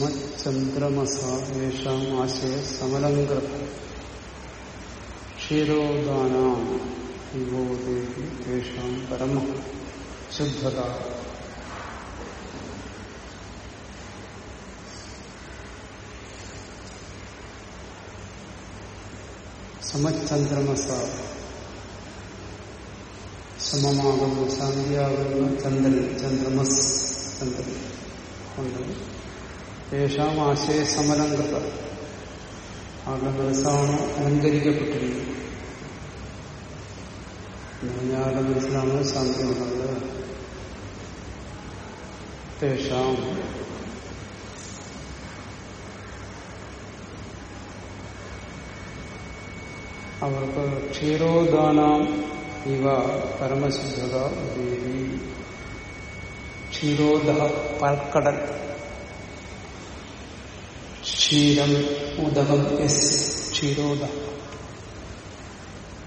സമചന്ദ്രമസാം ആശയ സമലങ്കൃത ക്ഷീരോദാനാം വിവോദേഹി തേഷാം പരമ. ശുദ്ധത. സമചന്ദ്രമസ. സമമാകുന്ന ശാന്തിയാകുന്ന ചന്ദ്രൻ ചന്ദ്രമസ് ചന്ദ്രൻ. ഉണ്ട് യേശാം ആശയ സമലങ്കൃത അവരുടെ മനസ്സാണ് അലങ്കരിക്കപ്പെട്ടിരിക്കുന്നത് ഞാരുടെ മനസ്സിലാണ് ശാന്തി ഉള്ളത് തേഷാം അവർക്ക് ക്ഷീരോദാനം ഇവ പരമശുദ്ധത ദേവി. ക്ഷീരോദ പാൽക്കടൽ. ക്ഷീരം ഉദകം എസ് ക്ഷീരോദ.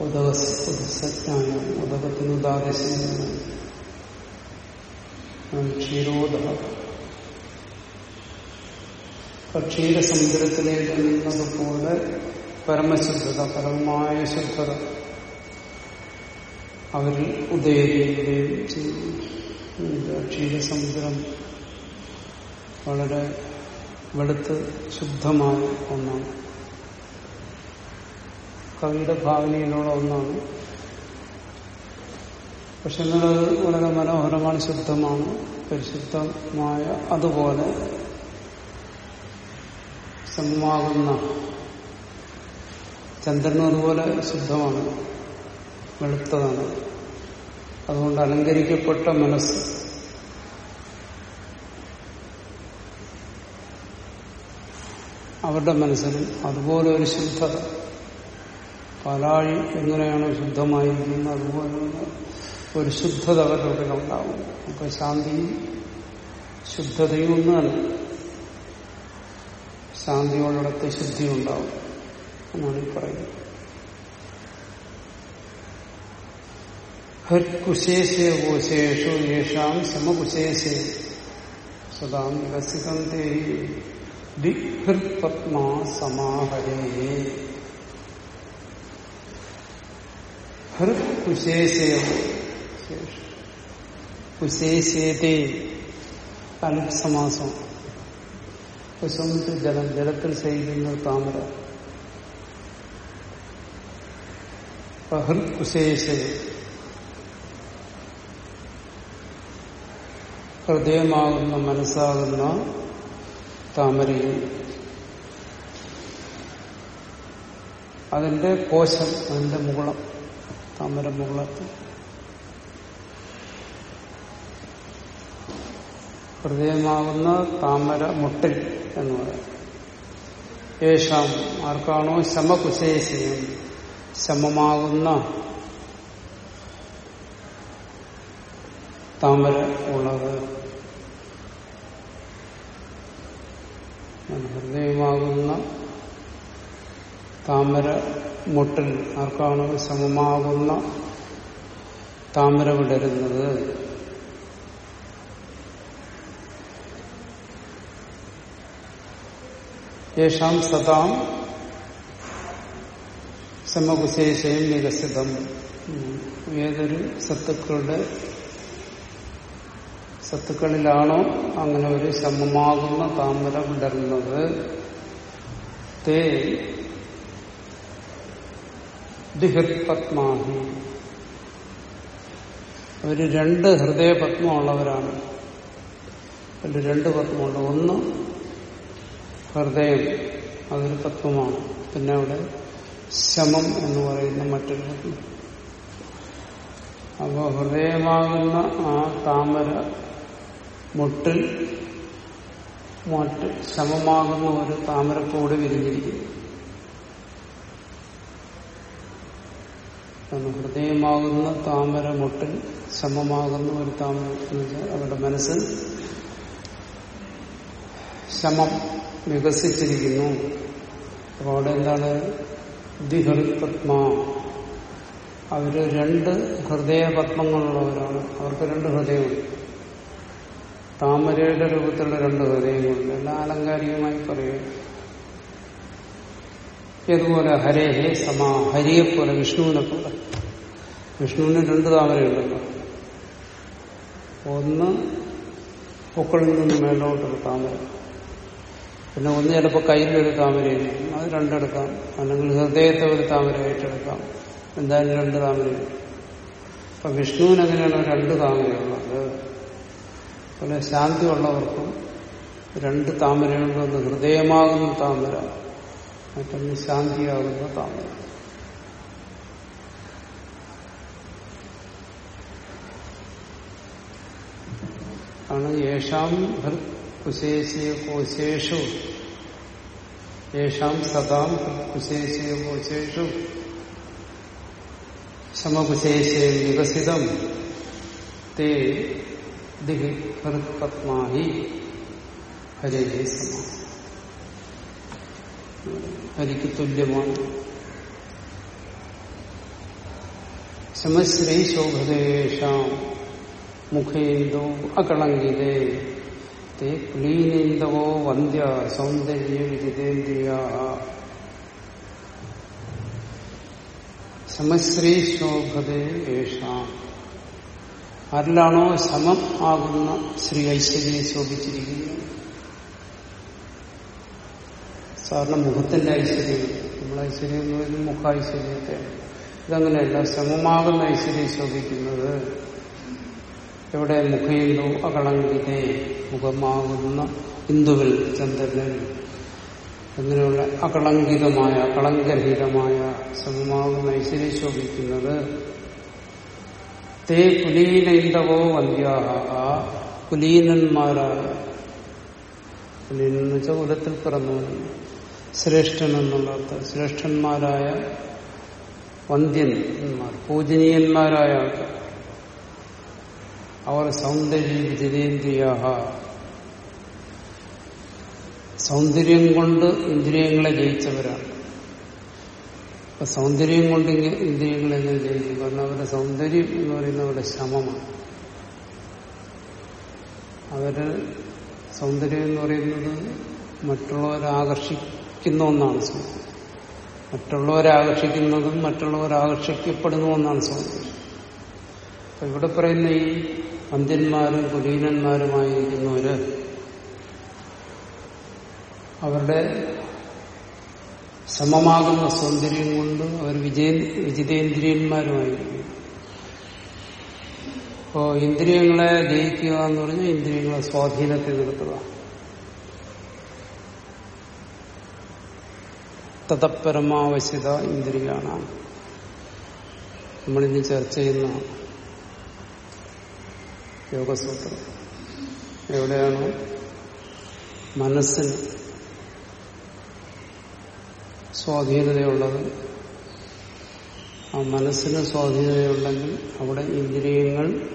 ഉദകജ്ഞാനം ഉദകത്തിന് ഉദാദേശം ക്ഷീരോദ. ക്ഷീരസമുദ്രത്തിലേക്ക് നിന്നതുപോലെ പരമശുദ്ധത പരമമായ ശുദ്ധത അവരിൽ ഉദയുകയും ചെയ്യുന്നു. ക്ഷീരസമുദ്രം വളരെ വെളുത്ത് ശുദ്ധമായ ഒന്നാണ്. കവിയുടെ ഭാവനയിലുള്ള ഒന്നാണ്. പക്ഷെ എന്നുള്ളത് വളരെ മനോഹരമാണ് ശുദ്ധമാണ് പരിശുദ്ധമായ അതുപോലെ സമമാകുന്ന ചന്ദ്രനും അതുപോലെ ശുദ്ധമാണ് വെളുത്തതാണ്. അതുകൊണ്ട് അലങ്കരിക്കപ്പെട്ട മനസ്സ് അവരുടെ മനസ്സിൽ അതുപോലെ ഒരു ശുദ്ധത. പാലാഴി എങ്ങനെയാണ് ശുദ്ധമായിരിക്കുന്നത്? അതുപോലുള്ള ഒരു ശുദ്ധത അവരുടെ ഉള്ളിലുണ്ടാവും. അപ്പൊ ശാന്തിയും ശുദ്ധതയും ഒന്നാണ് ശാന്തിയോടത്ത് ശുദ്ധി ഉണ്ടാവും എന്നാണ് ഈ പറയുന്നത്. ഹർകുശേഷേ കോശേഷു യേഷാം സമകുശേഷേ. സദാം വികസിതം തേ ദിഹൃത്പത്മാ സമാഹരേ ഹൃത്കുശേഷേ കുശേഷേതേ. അലുപ് സമാസം കുശമിട്ട് ജലം ജലത്തിൽ ശയിക്കുന്ന താമര. ഹൃത്കുശേഷേ. ഹൃദയമാകുന്ന മനസ്സാകുന്ന താമരയും അതിന്റെ കോശം അതിന്റെ മുകുളം താമര മുകുളത്തിൽ. ഹൃദയമാകുന്ന താമര മുട്ടിൽ എന്ന് പറയാം. യേശാം ആർക്കാണോ ശമകുശേശയം ശമമാകുന്ന താമര ഉള്ളത്? ഹൃദയമാകുന്ന താമര മുട്ടിൽ ആർക്കാണ് സമമാകുന്ന താമര വിടരുന്നത്? യേശാം സദാം സമകുശേഷയും വികസിതം ഏതൊരു സത്തുക്കളുടെ സത്തുക്കളിലാണോ അങ്ങനെ ഒരു ശമമാകുന്ന താമര വിടർന്നത് തേ ദിഹത്പത്മാഹി. അവർ രണ്ട് ഹൃദയ ഹൃദയപത്മമുള്ളവരാണ്. അതിൽ രണ്ട് പത്മമുണ്ട്. ഒന്ന് ഹൃദയം അതൊരു പത്മമാണ്. പിന്നെ അവിടെ ശമം എന്ന് പറയുന്ന മറ്റൊരു പത്മം. അപ്പോൾ ഹൃദയമാകുന്ന ആ താമര മുട്ടിൽ മുട്ട് സമമാകുന്ന ഒരു താമരപ്പൂട് വിരിഞ്ഞിരിക്കുന്നു. ഹൃദയമാകുന്ന താമര മുട്ടിൽ സമമാകുന്ന ഒരു താമര അവരുടെ മനസ്സ് ശമം വികസിച്ചിരിക്കുന്നു. അപ്പൊ അവിടെ എന്താണ്? ദിഹൃപത്മാ അവർ രണ്ട് ഹൃദയ പത്മങ്ങളുള്ളവരാണ് അവർക്ക് രണ്ട് ഹൃദയമുണ്ട്. താമരയുടെ രൂപത്തിലുള്ള രണ്ട് ഹൃദയങ്ങളുണ്ട് എല്ലാം ആലങ്കാരികമായി പറയുക ഇതുപോലെ ഹരേ ഹേ സമാ ഹരിയെ പോലെ വിഷ്ണുവിനെ പോലെ. വിഷ്ണുവിന് രണ്ട് താമരയുണ്ടല്ലോ. ഒന്ന് പൊക്കളിൽ നിന്ന് മേലോട്ടൊരു താമര. പിന്നെ ഒന്ന് ചിലപ്പോൾ കയ്യിലൊരു താമരയായിരിക്കും അത് രണ്ടെടുക്കാം. അല്ലെങ്കിൽ ഹൃദയത്തെ ഒരു താമരയായിട്ടെടുക്കാം എന്തായാലും രണ്ട് താമരയുണ്ട്. അപ്പൊ വിഷ്ണുവിന് എങ്ങനെയാണ് രണ്ട് താമരയുള്ളത്. അതുപോലെ ശാന്തി ഉള്ളവർക്കും രണ്ട് താമരയുണ്ട് ഒന്ന് ഹൃദയമാകുന്ന താമര മറ്റൊന്ന് ശാന്തിയാകുന്ന താമര. ആണ് യേശാം കുശേശിയ കോശേഷു യേശാം സദാം കുശേഷിയോശേഷു ശമകുശേഷ വികസിതം. തേ ദിഹി ഹൃത്പത്മാഹി. ഹരേ സമ ഹരിക്ക് തുല്യമാണ്. ശമശ്രീ ശോഭതേഷാം. മുഖേന്ദോ അകളങ്കിതേ തേ ക്ലീനേന്ദവോ വന്ധ്യ സൗന്ദര്യ വിജിതേന്ദ്രിയ സമശ്രീ ശോഭതേ യേഷാം ആരിലാണോ സമം ആകുന്ന ശ്രീ ഐശ്വര്യം ശോഭിച്ചിരിക്കുന്നത്? സാറിന് മുഖത്തിന്റെ ഐശ്വര്യം നമ്മൾ ഐശ്വര്യം എന്ന് പറയുന്നത് മുഖ ഐശ്വര്യത്തെ ഇതങ്ങനെയല്ല സമമാകുന്ന ഐശ്വര്യം ശോഭിക്കുന്നത് എവിടെ മുഖയിന്ദു അകളങ്കിതേ മുഖമാകുന്ന ഇന്ദുവിൽ ചന്ദ്രനിൽ. അങ്ങനെയുള്ള അകളങ്കിതമായ കളങ്കരഹിതമായ സമമാകുന്ന ഐശ്വര്യം ശോഭിക്കുന്നത് തേ കുലീനൈന്ദവോ വന്ധ്യാഹ ആ കുലീനന്മാരായ കുലീനൻ വെച്ചാൽ കുലത്തിൽ പിറന്നു ശ്രേഷ്ഠൻ എന്നുള്ള ശ്രേഷ്ഠന്മാരായ വന്ധ്യന്മാർ പൂജനീയന്മാരായ അവർ സൗന്ദര്യ വിജിതേന്ദ്രിയ സൗന്ദര്യം കൊണ്ട് ഇന്ദ്രിയങ്ങളെ ജയിച്ചവരാണ്. അപ്പൊ സൗന്ദര്യം കൊണ്ട് ഇന്ദ്രിയങ്ങളെ എങ്ങനെ ജയിക്കും കാരണം അവരുടെ സൗന്ദര്യം എന്ന് പറയുന്നത് അവരുടെ ശമമാണ് അവർ സൗന്ദര്യം എന്ന് പറയുന്നത് മറ്റുള്ളവരെ ആകർഷിക്കുന്ന ഒന്നാണ് സൗന്ദര്യം. മറ്റുള്ളവരെ ആകർഷിക്കുന്നതും മറ്റുള്ളവർ ആകർഷിക്കപ്പെടുന്ന ഒന്നാണ് സൗന്ദര്യം. അപ്പൊ ഇവിടെ പറയുന്ന ഈ അന്ത്യന്മാരും കുലീനന്മാരുമായിരിക്കുന്നവര് അവരുടെ സമമാകുന്ന സൗന്ദര്യം കൊണ്ട് അവർ വിജയ വിജിതേന്ദ്രിയന്മാരുമായിരിക്കും. അപ്പോ ഇന്ദ്രിയങ്ങളെ ജയിക്കുക എന്ന് പറഞ്ഞാൽ ഇന്ദ്രിയങ്ങളെ സ്വാധീനത്തിൽ നിർത്തുക. തതപരമാവശ്യത ഇന്ദ്രിയാണ് നമ്മളിന്ന് ചർച്ച ചെയ്യുന്ന യോഗസൂത്രം. എവിടെയാണ്? മനസ്സിന് സ്വാധീനതയുള്ളത്. ആ മനസ്സിന് സ്വാധീനതയുണ്ടെങ്കിൽ അവിടെ ഇന്ദ്രിയങ്ങൾ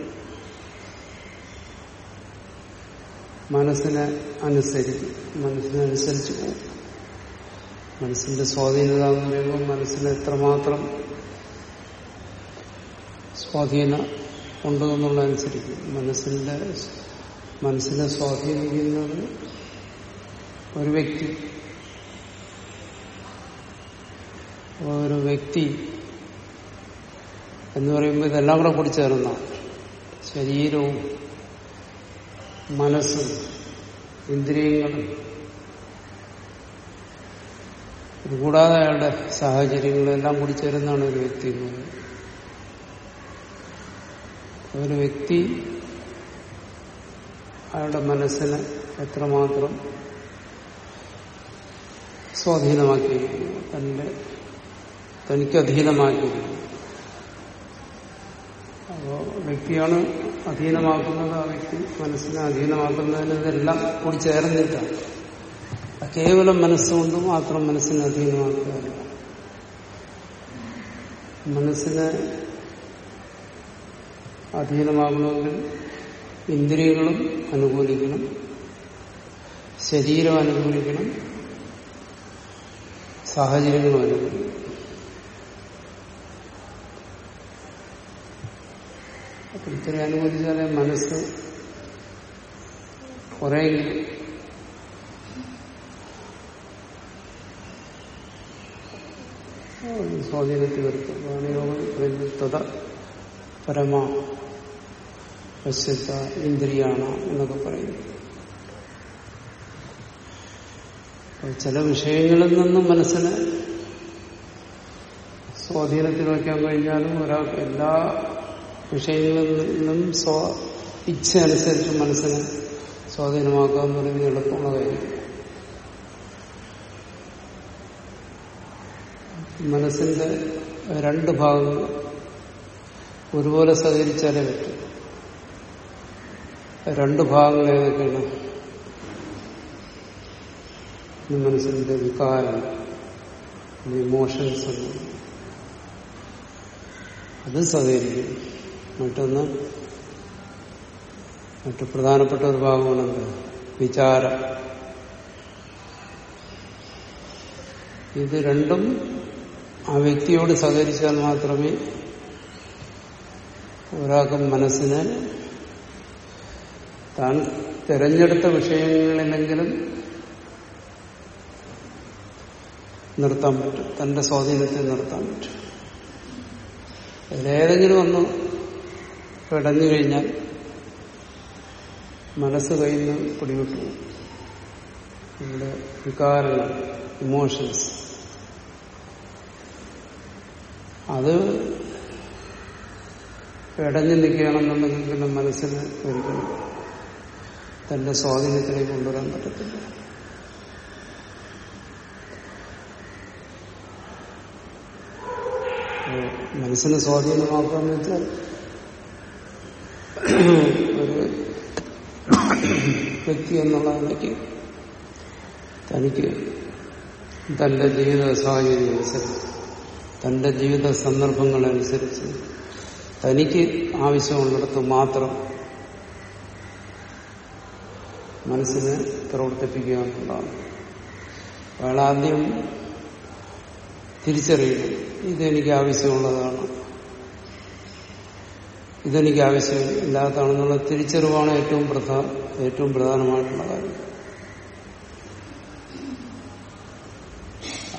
മനസ്സിനെ അനുസരിക്കും. മനസ്സിനനുസരിച്ച് പോകും. മനസ്സിന്റെ സ്വാധീനത എന്ന് പറയുമ്പോൾ മനസ്സിന് എത്രമാത്രം സ്വാധീന ഉണ്ട് അനുസരിച്ച് മനസ്സിന്റെ മനസ്സിനെ സ്വാധീനിക്കുന്നത് ഒരു വ്യക്തി ഒരു വ്യക്തി എന്ന് പറയുമ്പോൾ ഇതെല്ലാം കൂടെ കൂടി ചേർന്ന? ശരീരവും മനസ്സും ഇന്ദ്രിയങ്ങളും. ഇതുകൂടാതെ അയാളുടെ സാഹചര്യങ്ങളെല്ലാം കൂടി ചേരുന്നതാണ് ഒരു വ്യക്തി എന്ന് പറയുന്നത് ഒരു വ്യക്തി അയാളുടെ മനസ്സിനെ എത്രമാത്രം സ്വാധീനമാക്കിയിരിക്കുന്നു തന്റെ തനിക്ക് അധീനമാക്കിയിരിക്കുന്നു അപ്പോ വ്യക്തിയാണ് അധീനമാക്കുന്നത് ആ വ്യക്തി മനസ്സിനെ അധീനമാക്കുന്നതിന് ഇതെല്ലാം കൂടി ചേർന്നിട്ടാണ് കേവലം മനസ്സുകൊണ്ട് മാത്രം മനസ്സിനെ അധീനമാക്കുകയല്ല മനസ്സിനെ അധീനമാകണമെങ്കിൽ ഇന്ദ്രിയങ്ങളും അനുകൂലിക്കണം ശരീരം അനുകൂലിക്കണം സാഹചര്യങ്ങളും വരുന്നത് ഇത്രയും അനുവദിച്ചാലേ മനസ്സ് കുറെ സ്വാധീനത്തിൽ വരുത്തും യോഗം. പരമ പശ്യത്ത ഇന്ദ്രിയാണ് എന്നൊക്കെ പറയുന്നു ചില വിഷയങ്ങളിൽ നിന്നും മനസ്സിന് സ്വാധീനത്തിൽ വയ്ക്കാൻ കഴിഞ്ഞാലും ഒരാൾക്ക് എല്ലാ വിഷയങ്ങളിൽ സ്വ ഇച്ഛ അനുസരിച്ച് മനസ്സിനെ സ്വാധീനമാക്കുക എന്ന് പറയുന്നത് എളുപ്പമുള്ള കാര്യം. മനസ്സിന്റെ രണ്ട് ഭാഗങ്ങൾ ഒരുപോലെ സഹകരിച്ചാലേ പറ്റും. രണ്ട് ഭാഗങ്ങൾ ഏതൊക്കെയാണ്? മനസ്സിന്റെ വികാരം ഇമോഷൻസ് അത് സഹകരിക്കും. മറ്റൊന്ന് മറ്റു പ്രധാനപ്പെട്ട ഒരു ഭാഗമാണ് എന്ത് വിചാരം. ഇത് രണ്ടും ആ വ്യക്തിയോട് സഹകരിച്ചാൽ മാത്രമേ ഒരാൾക്ക് മനസ്സിന് താൻ തിരഞ്ഞെടുത്ത വിഷയങ്ങളിലെങ്കിലും നിർത്താൻ പറ്റും. തന്റെ സ്വാധീനത്തെ നിർത്താൻ പറ്റും. അതിലേതെങ്കിലും ഒന്ന് പിടഞ്ഞു കഴിഞ്ഞാൽ മനസ്സ് കയ്യിൽ നിന്ന് പിടിവിട്ടു നമ്മുടെ വികാരങ്ങൾ ഇമോഷൻസ് അത് ഇടഞ്ഞു നിൽക്കുകയാണെന്നുണ്ടെങ്കിൽ പിന്നെ മനസ്സിന് ഒരിക്കലും തന്റെ സ്വാധീനത്തിലേക്ക് കൊണ്ടുവരാൻ പറ്റത്തില്ല. മനസ്സിനെ സ്വാധീനമാക്കാന്ന് വെച്ചാൽ ഒരു വ്യക്തി എന്നുള്ള നിലയ്ക്ക് തനിക്ക് തന്റെ ജീവിത സാഹചര്യം അനുസരിച്ച് തന്റെ ജീവിത സന്ദർഭങ്ങളനുസരിച്ച് തനിക്ക് ആവശ്യമുള്ളിടത്ത് മാത്രം മനസ്സിനെ പ്രവർത്തിപ്പിക്കുക എന്നുള്ളതാണ്. അയാൾ ആദ്യം തിരിച്ചറിയുന്നു ഇതെനിക്ക് ആവശ്യമുള്ളതാണ്. ഇതെനിക്ക് ആവശ്യം ഇല്ലാത്തതാണെന്നുള്ള തിരിച്ചറിവാണ് ഏറ്റവും പ്രധാന ഏറ്റവും പ്രധാനമായിട്ടുള്ള കാര്യം.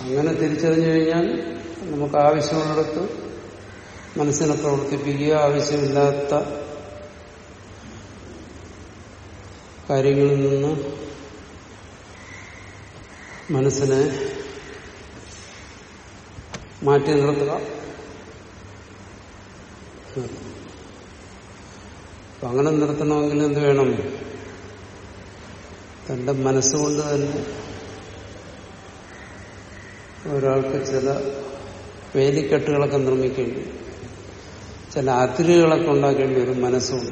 അങ്ങനെ തിരിച്ചറിഞ്ഞു കഴിഞ്ഞാൽ നമുക്ക് ആവശ്യമുള്ളിടത്ത് മനസ്സിനെ പ്രവർത്തിപ്പിക്കുക ആവശ്യമില്ലാത്ത കാര്യങ്ങളിൽ നിന്ന് മനസ്സിനെ മാറ്റി നിർത്തുക. അപ്പൊ അങ്ങനെ നിർത്തണമെങ്കിൽ എന്ത് വേണം? തന്റെ മനസ്സുകൊണ്ട് തന്നെ ഒരാൾക്ക് ചില വേലിക്കെട്ടുകളൊക്കെ നിർമ്മിക്കേണ്ടി ചില അതിരുകളൊക്കെ ഉണ്ടാക്കേണ്ടി വരും മനസ്സുകൊണ്ട്.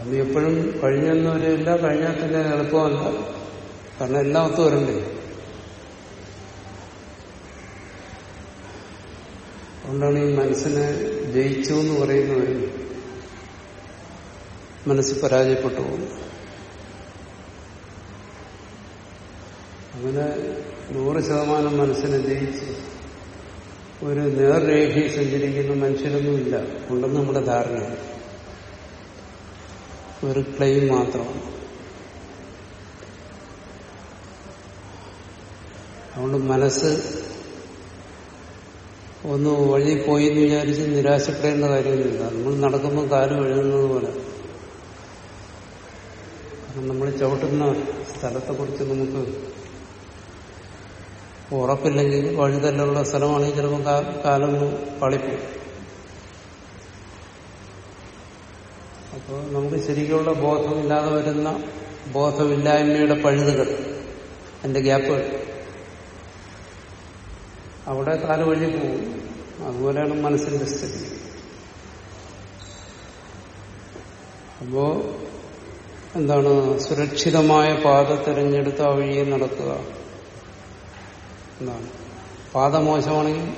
അത് എപ്പോഴും കഴിഞ്ഞെന്നവരില്ല കഴിഞ്ഞാൽ തന്നെ എളുപ്പമല്ല. കാരണം എല്ലാം ഒത്തു വരണ്ടേ? അതുകൊണ്ടാണ് ഈ മനസ്സിനെ ജയിച്ചു എന്ന് പറയുന്നവരും മനസ്സ് പരാജയപ്പെട്ടു പോകുന്നു. അങ്ങനെ നൂറ് ശതമാനം മനസ്സിനെ ജയിച്ച് ഒരു നേർരേഖയിൽ സഞ്ചരിക്കുന്ന മനുഷ്യരൊന്നുമില്ല. ഉണ്ടെന്ന് നമ്മുടെ ധാരണയാണ്. ഒരു ക്ലെയിം മാത്രമാണ്. അതുകൊണ്ട് മനസ്സ് ഒന്ന് വഴി പോയി എന്ന് വിചാരിച്ച് നിരാശപ്പെടേണ്ട കാര്യമൊന്നുമില്ല. നമ്മൾ നടക്കുമ്പോൾ കാൽ വഴുകുന്നത് പോലെ. കാരണം നമ്മൾ ചവിട്ടുന്ന സ്ഥലത്തെക്കുറിച്ച് നമുക്ക് ഉറപ്പില്ലെങ്കിൽ വഴുതല്ലുള്ള സ്ഥലമാണെങ്കിൽ ചിലപ്പോൾ കാലം പളിപ്പോയി അപ്പോൾ നമുക്ക് ശരിക്കുള്ള ബോധമില്ലാതെ വരുന്ന ബോധമില്ലായ്മയുടെ പഴുതുകൾ അതിന്റെ ഗ്യാപ്പുകൾ. അവിടെ കാൽ വഴി പോകും. അതുപോലെയാണ് മനസ്സിന്റെ സ്ഥിതി. അപ്പോ എന്താണ്? സുരക്ഷിതമായ പാത തിരഞ്ഞെടുത്ത് ആ വഴിയെ നടക്കുക എന്നാണ് പാത മോശമാണെങ്കിൽ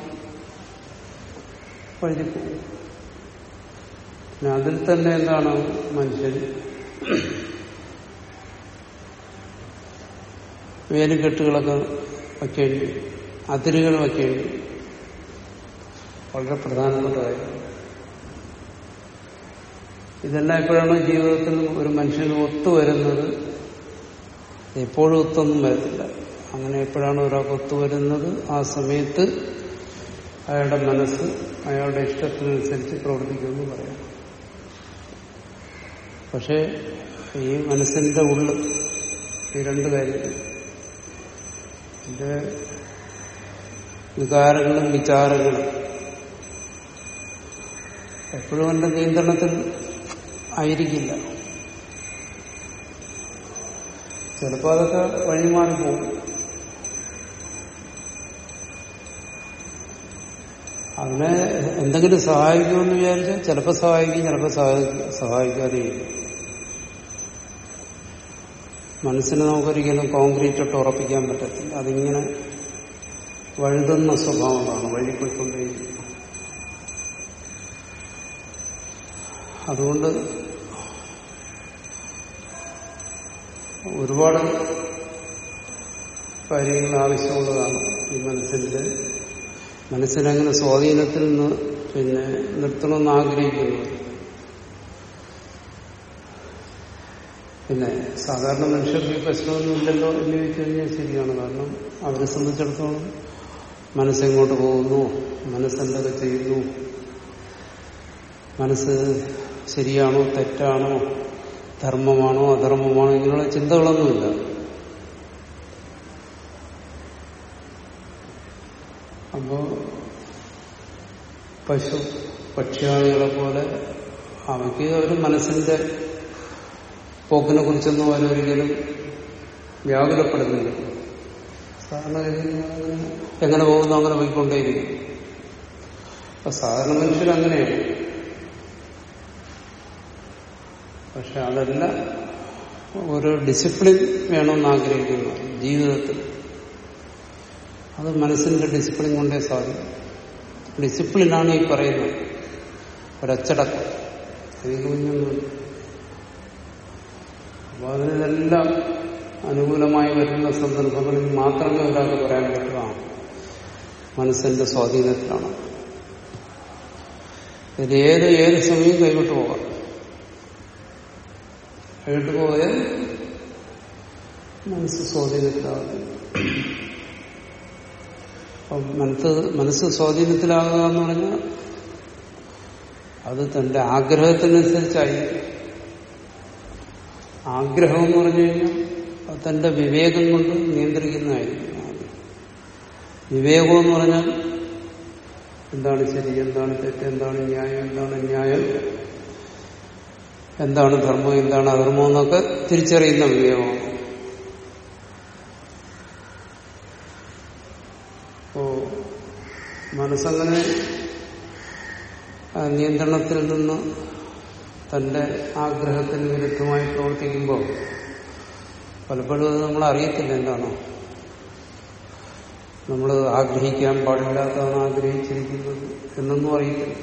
വഴി പോകും. അതിൽ തന്നെ എന്താണ് മനുഷ്യൻ? വേലിക്കെട്ടുകളൊക്കെ വയ്ക്കേണ്ടി വരും. അതിരുകൾ. വളരെ പ്രധാനപ്പെട്ട കാര്യം ഇതെല്ലാം എപ്പോഴാണ് ജീവിതത്തിൽ ഒരു മനുഷ്യന് ഒത്തുവരുന്നത് എപ്പോഴും ഒത്തൊന്നും വരത്തില്ല. അങ്ങനെ എപ്പോഴാണ് ഒരാൾക്ക് ഒത്തുവരുന്നത് ആ സമയത്ത് അയാളുടെ മനസ്സ് അയാളുടെ ഇഷ്ടത്തിനനുസരിച്ച് പ്രവർത്തിക്കുമെന്ന് പറയാം. പക്ഷേ ഈ മനസ്സിന്റെ ഉള്ളിൽ ഈ രണ്ട് കാര്യങ്ങൾ. എന്റെ വികാരങ്ങളും വിചാരങ്ങളും. എപ്പോഴും എന്റെ നിയന്ത്രണത്തിൽ ആയിരിക്കില്ല. ചിലപ്പോൾ അതൊക്കെ വഴിമാറിപ്പോകും അതിനെ എന്തെങ്കിലും സഹായിക്കുമെന്ന് വിചാരിച്ചാൽ ചിലപ്പോൾ സഹായിക്കും ചിലപ്പോൾ സഹായിക്കും സഹായിക്കാതെയും മനസ്സിന് നമുക്കൊരിക്കലും കോൺക്രീറ്റ് ഇട്ട് ഉറപ്പിക്കാൻ പറ്റത്തില്ല. അതിങ്ങനെ വഴുതുന്ന സ്വഭാവമാണ് വഴിപ്പോയിക്കൊണ്ടേയിരിക്കും അതുകൊണ്ട് ഒരുപാട് കാര്യങ്ങൾ ആവശ്യമുള്ളതാണ് ഈ മനസ്സിന്റെ മനസ്സിനങ്ങനെ സ്വാധീനത്തിൽ നിന്ന് പിന്നെ നിർത്തണമെന്ന് ആഗ്രഹിക്കുന്നു. പിന്നെ സാധാരണ മനുഷ്യർക്ക് ഈ പ്രശ്നമൊന്നും ഇല്ലല്ലോ എന്ന് ചോദിച്ചു കഴിഞ്ഞാൽ ശരിയാണ്. കാരണം അവരെ സംബന്ധിച്ചിടത്തോളം മനസ്സെങ്ങോട്ട് പോകുന്നു? മനസ്സെന്തൊക്കെ ചെയ്യുന്നു? മനസ്സ് ശരിയാണോ തെറ്റാണോ? ധർമ്മമാണോ അധർമ്മമാണോ? ഇങ്ങനെയുള്ള ചിന്തകളൊന്നുമില്ല. അപ്പോ പശു പക്ഷിയാളികളെ പോലെ അവയ്ക്ക് ഒരു മനസ്സിന്റെ പോക്കിനെ കുറിച്ചൊന്നും അവരൊരിക്കലും വ്യാകുലപ്പെടുന്നില്ല. സാധാരണ അങ്ങനെ എങ്ങനെ പോകുന്നു അങ്ങനെ പോയിക്കൊണ്ടേയിരിക്കും. അപ്പൊ സാധാരണ മനുഷ്യർ അങ്ങനെയാണ്. പക്ഷെ അതല്ല ഒരു ഡിസിപ്ലിൻ വേണമെന്ന് ആഗ്രഹിക്കുന്നു ജീവിതത്തിൽ. അത് മനസ്സിന്റെ ഡിസിപ്ലിൻ കൊണ്ടേ സാധിക്കും. ഡിസിപ്ലിനാണ് ഈ പറയുന്നത്. ഒരച്ചടക്കം. അതിന് കുഞ്ഞൊന്നും അപ്പൊ അതിനെല്ലാം അനുകൂലമായി വരുന്ന സന്ദർഭങ്ങളിൽ മാത്രമേ ഒരാൾക്ക് പറയാൻ പറ്റുകയാണ് മനസ്സിന്റെ സ്വാധീനത്തിലാണ്. ഇത് ഏത് ഏത് സമയം കൈവിട്ടു പോകാം. കൈവിട്ടു പോയാൽ മനസ്സ് സ്വാധീനത്തിലാകും. മനസ്സ് സ്വാധീനത്തിലാകുക എന്ന് പറഞ്ഞാൽ അത് തന്റെ ആഗ്രഹത്തിനനുസരിച്ചായി ആഗ്രഹം എന്ന് പറഞ്ഞു കഴിഞ്ഞാൽ തന്റെ വിവേകം കൊണ്ട് നിയന്ത്രിക്കുന്നതായിരിക്കും. വിവേകം എന്ന് പറഞ്ഞാൽ എന്താണ് ശരി എന്താണ് തെറ്റ് എന്താണ് ന്യായം എന്താണ് ന്യായം എന്താണ് ധർമ്മം എന്താണ് അധർമ്മം എന്നൊക്കെ തിരിച്ചറിയുന്ന വിവേകമാണ്. അപ്പോ മനസ്സങ്ങനെ നിയന്ത്രണത്തിൽ നിന്ന് തന്റെ ആഗ്രഹത്തിന് വിരുദ്ധമായി പ്രവർത്തിക്കുമ്പോൾ പലപ്പോഴും അത് നമ്മൾ അറിയത്തില്ല എന്താണോ. നമ്മൾ ആഗ്രഹിക്കാൻ പാടില്ലാത്തതാണ് ആഗ്രഹിച്ചിരിക്കുന്നത് എന്നൊന്നും അറിയത്തില്ല.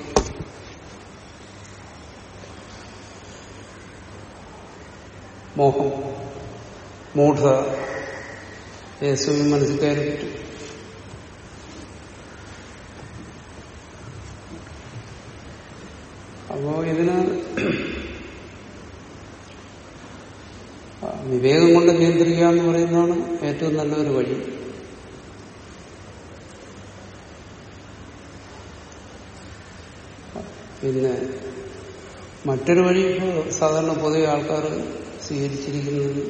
മോഹം മൂഢ യേശുവിൻ മനസ്സിൽ കയറി പറ്റും അപ്പോ ഇതിന് വിവേകം കൊണ്ട് നിയന്ത്രിക്കുക എന്ന് പറയുന്നതാണ് ഏറ്റവും നല്ലൊരു വഴി. പിന്നെ മറ്റൊരു വഴി ഇപ്പോൾ സാധാരണ പൊതുവെ ആൾക്കാർ സ്വീകരിച്ചിരിക്കുന്നത്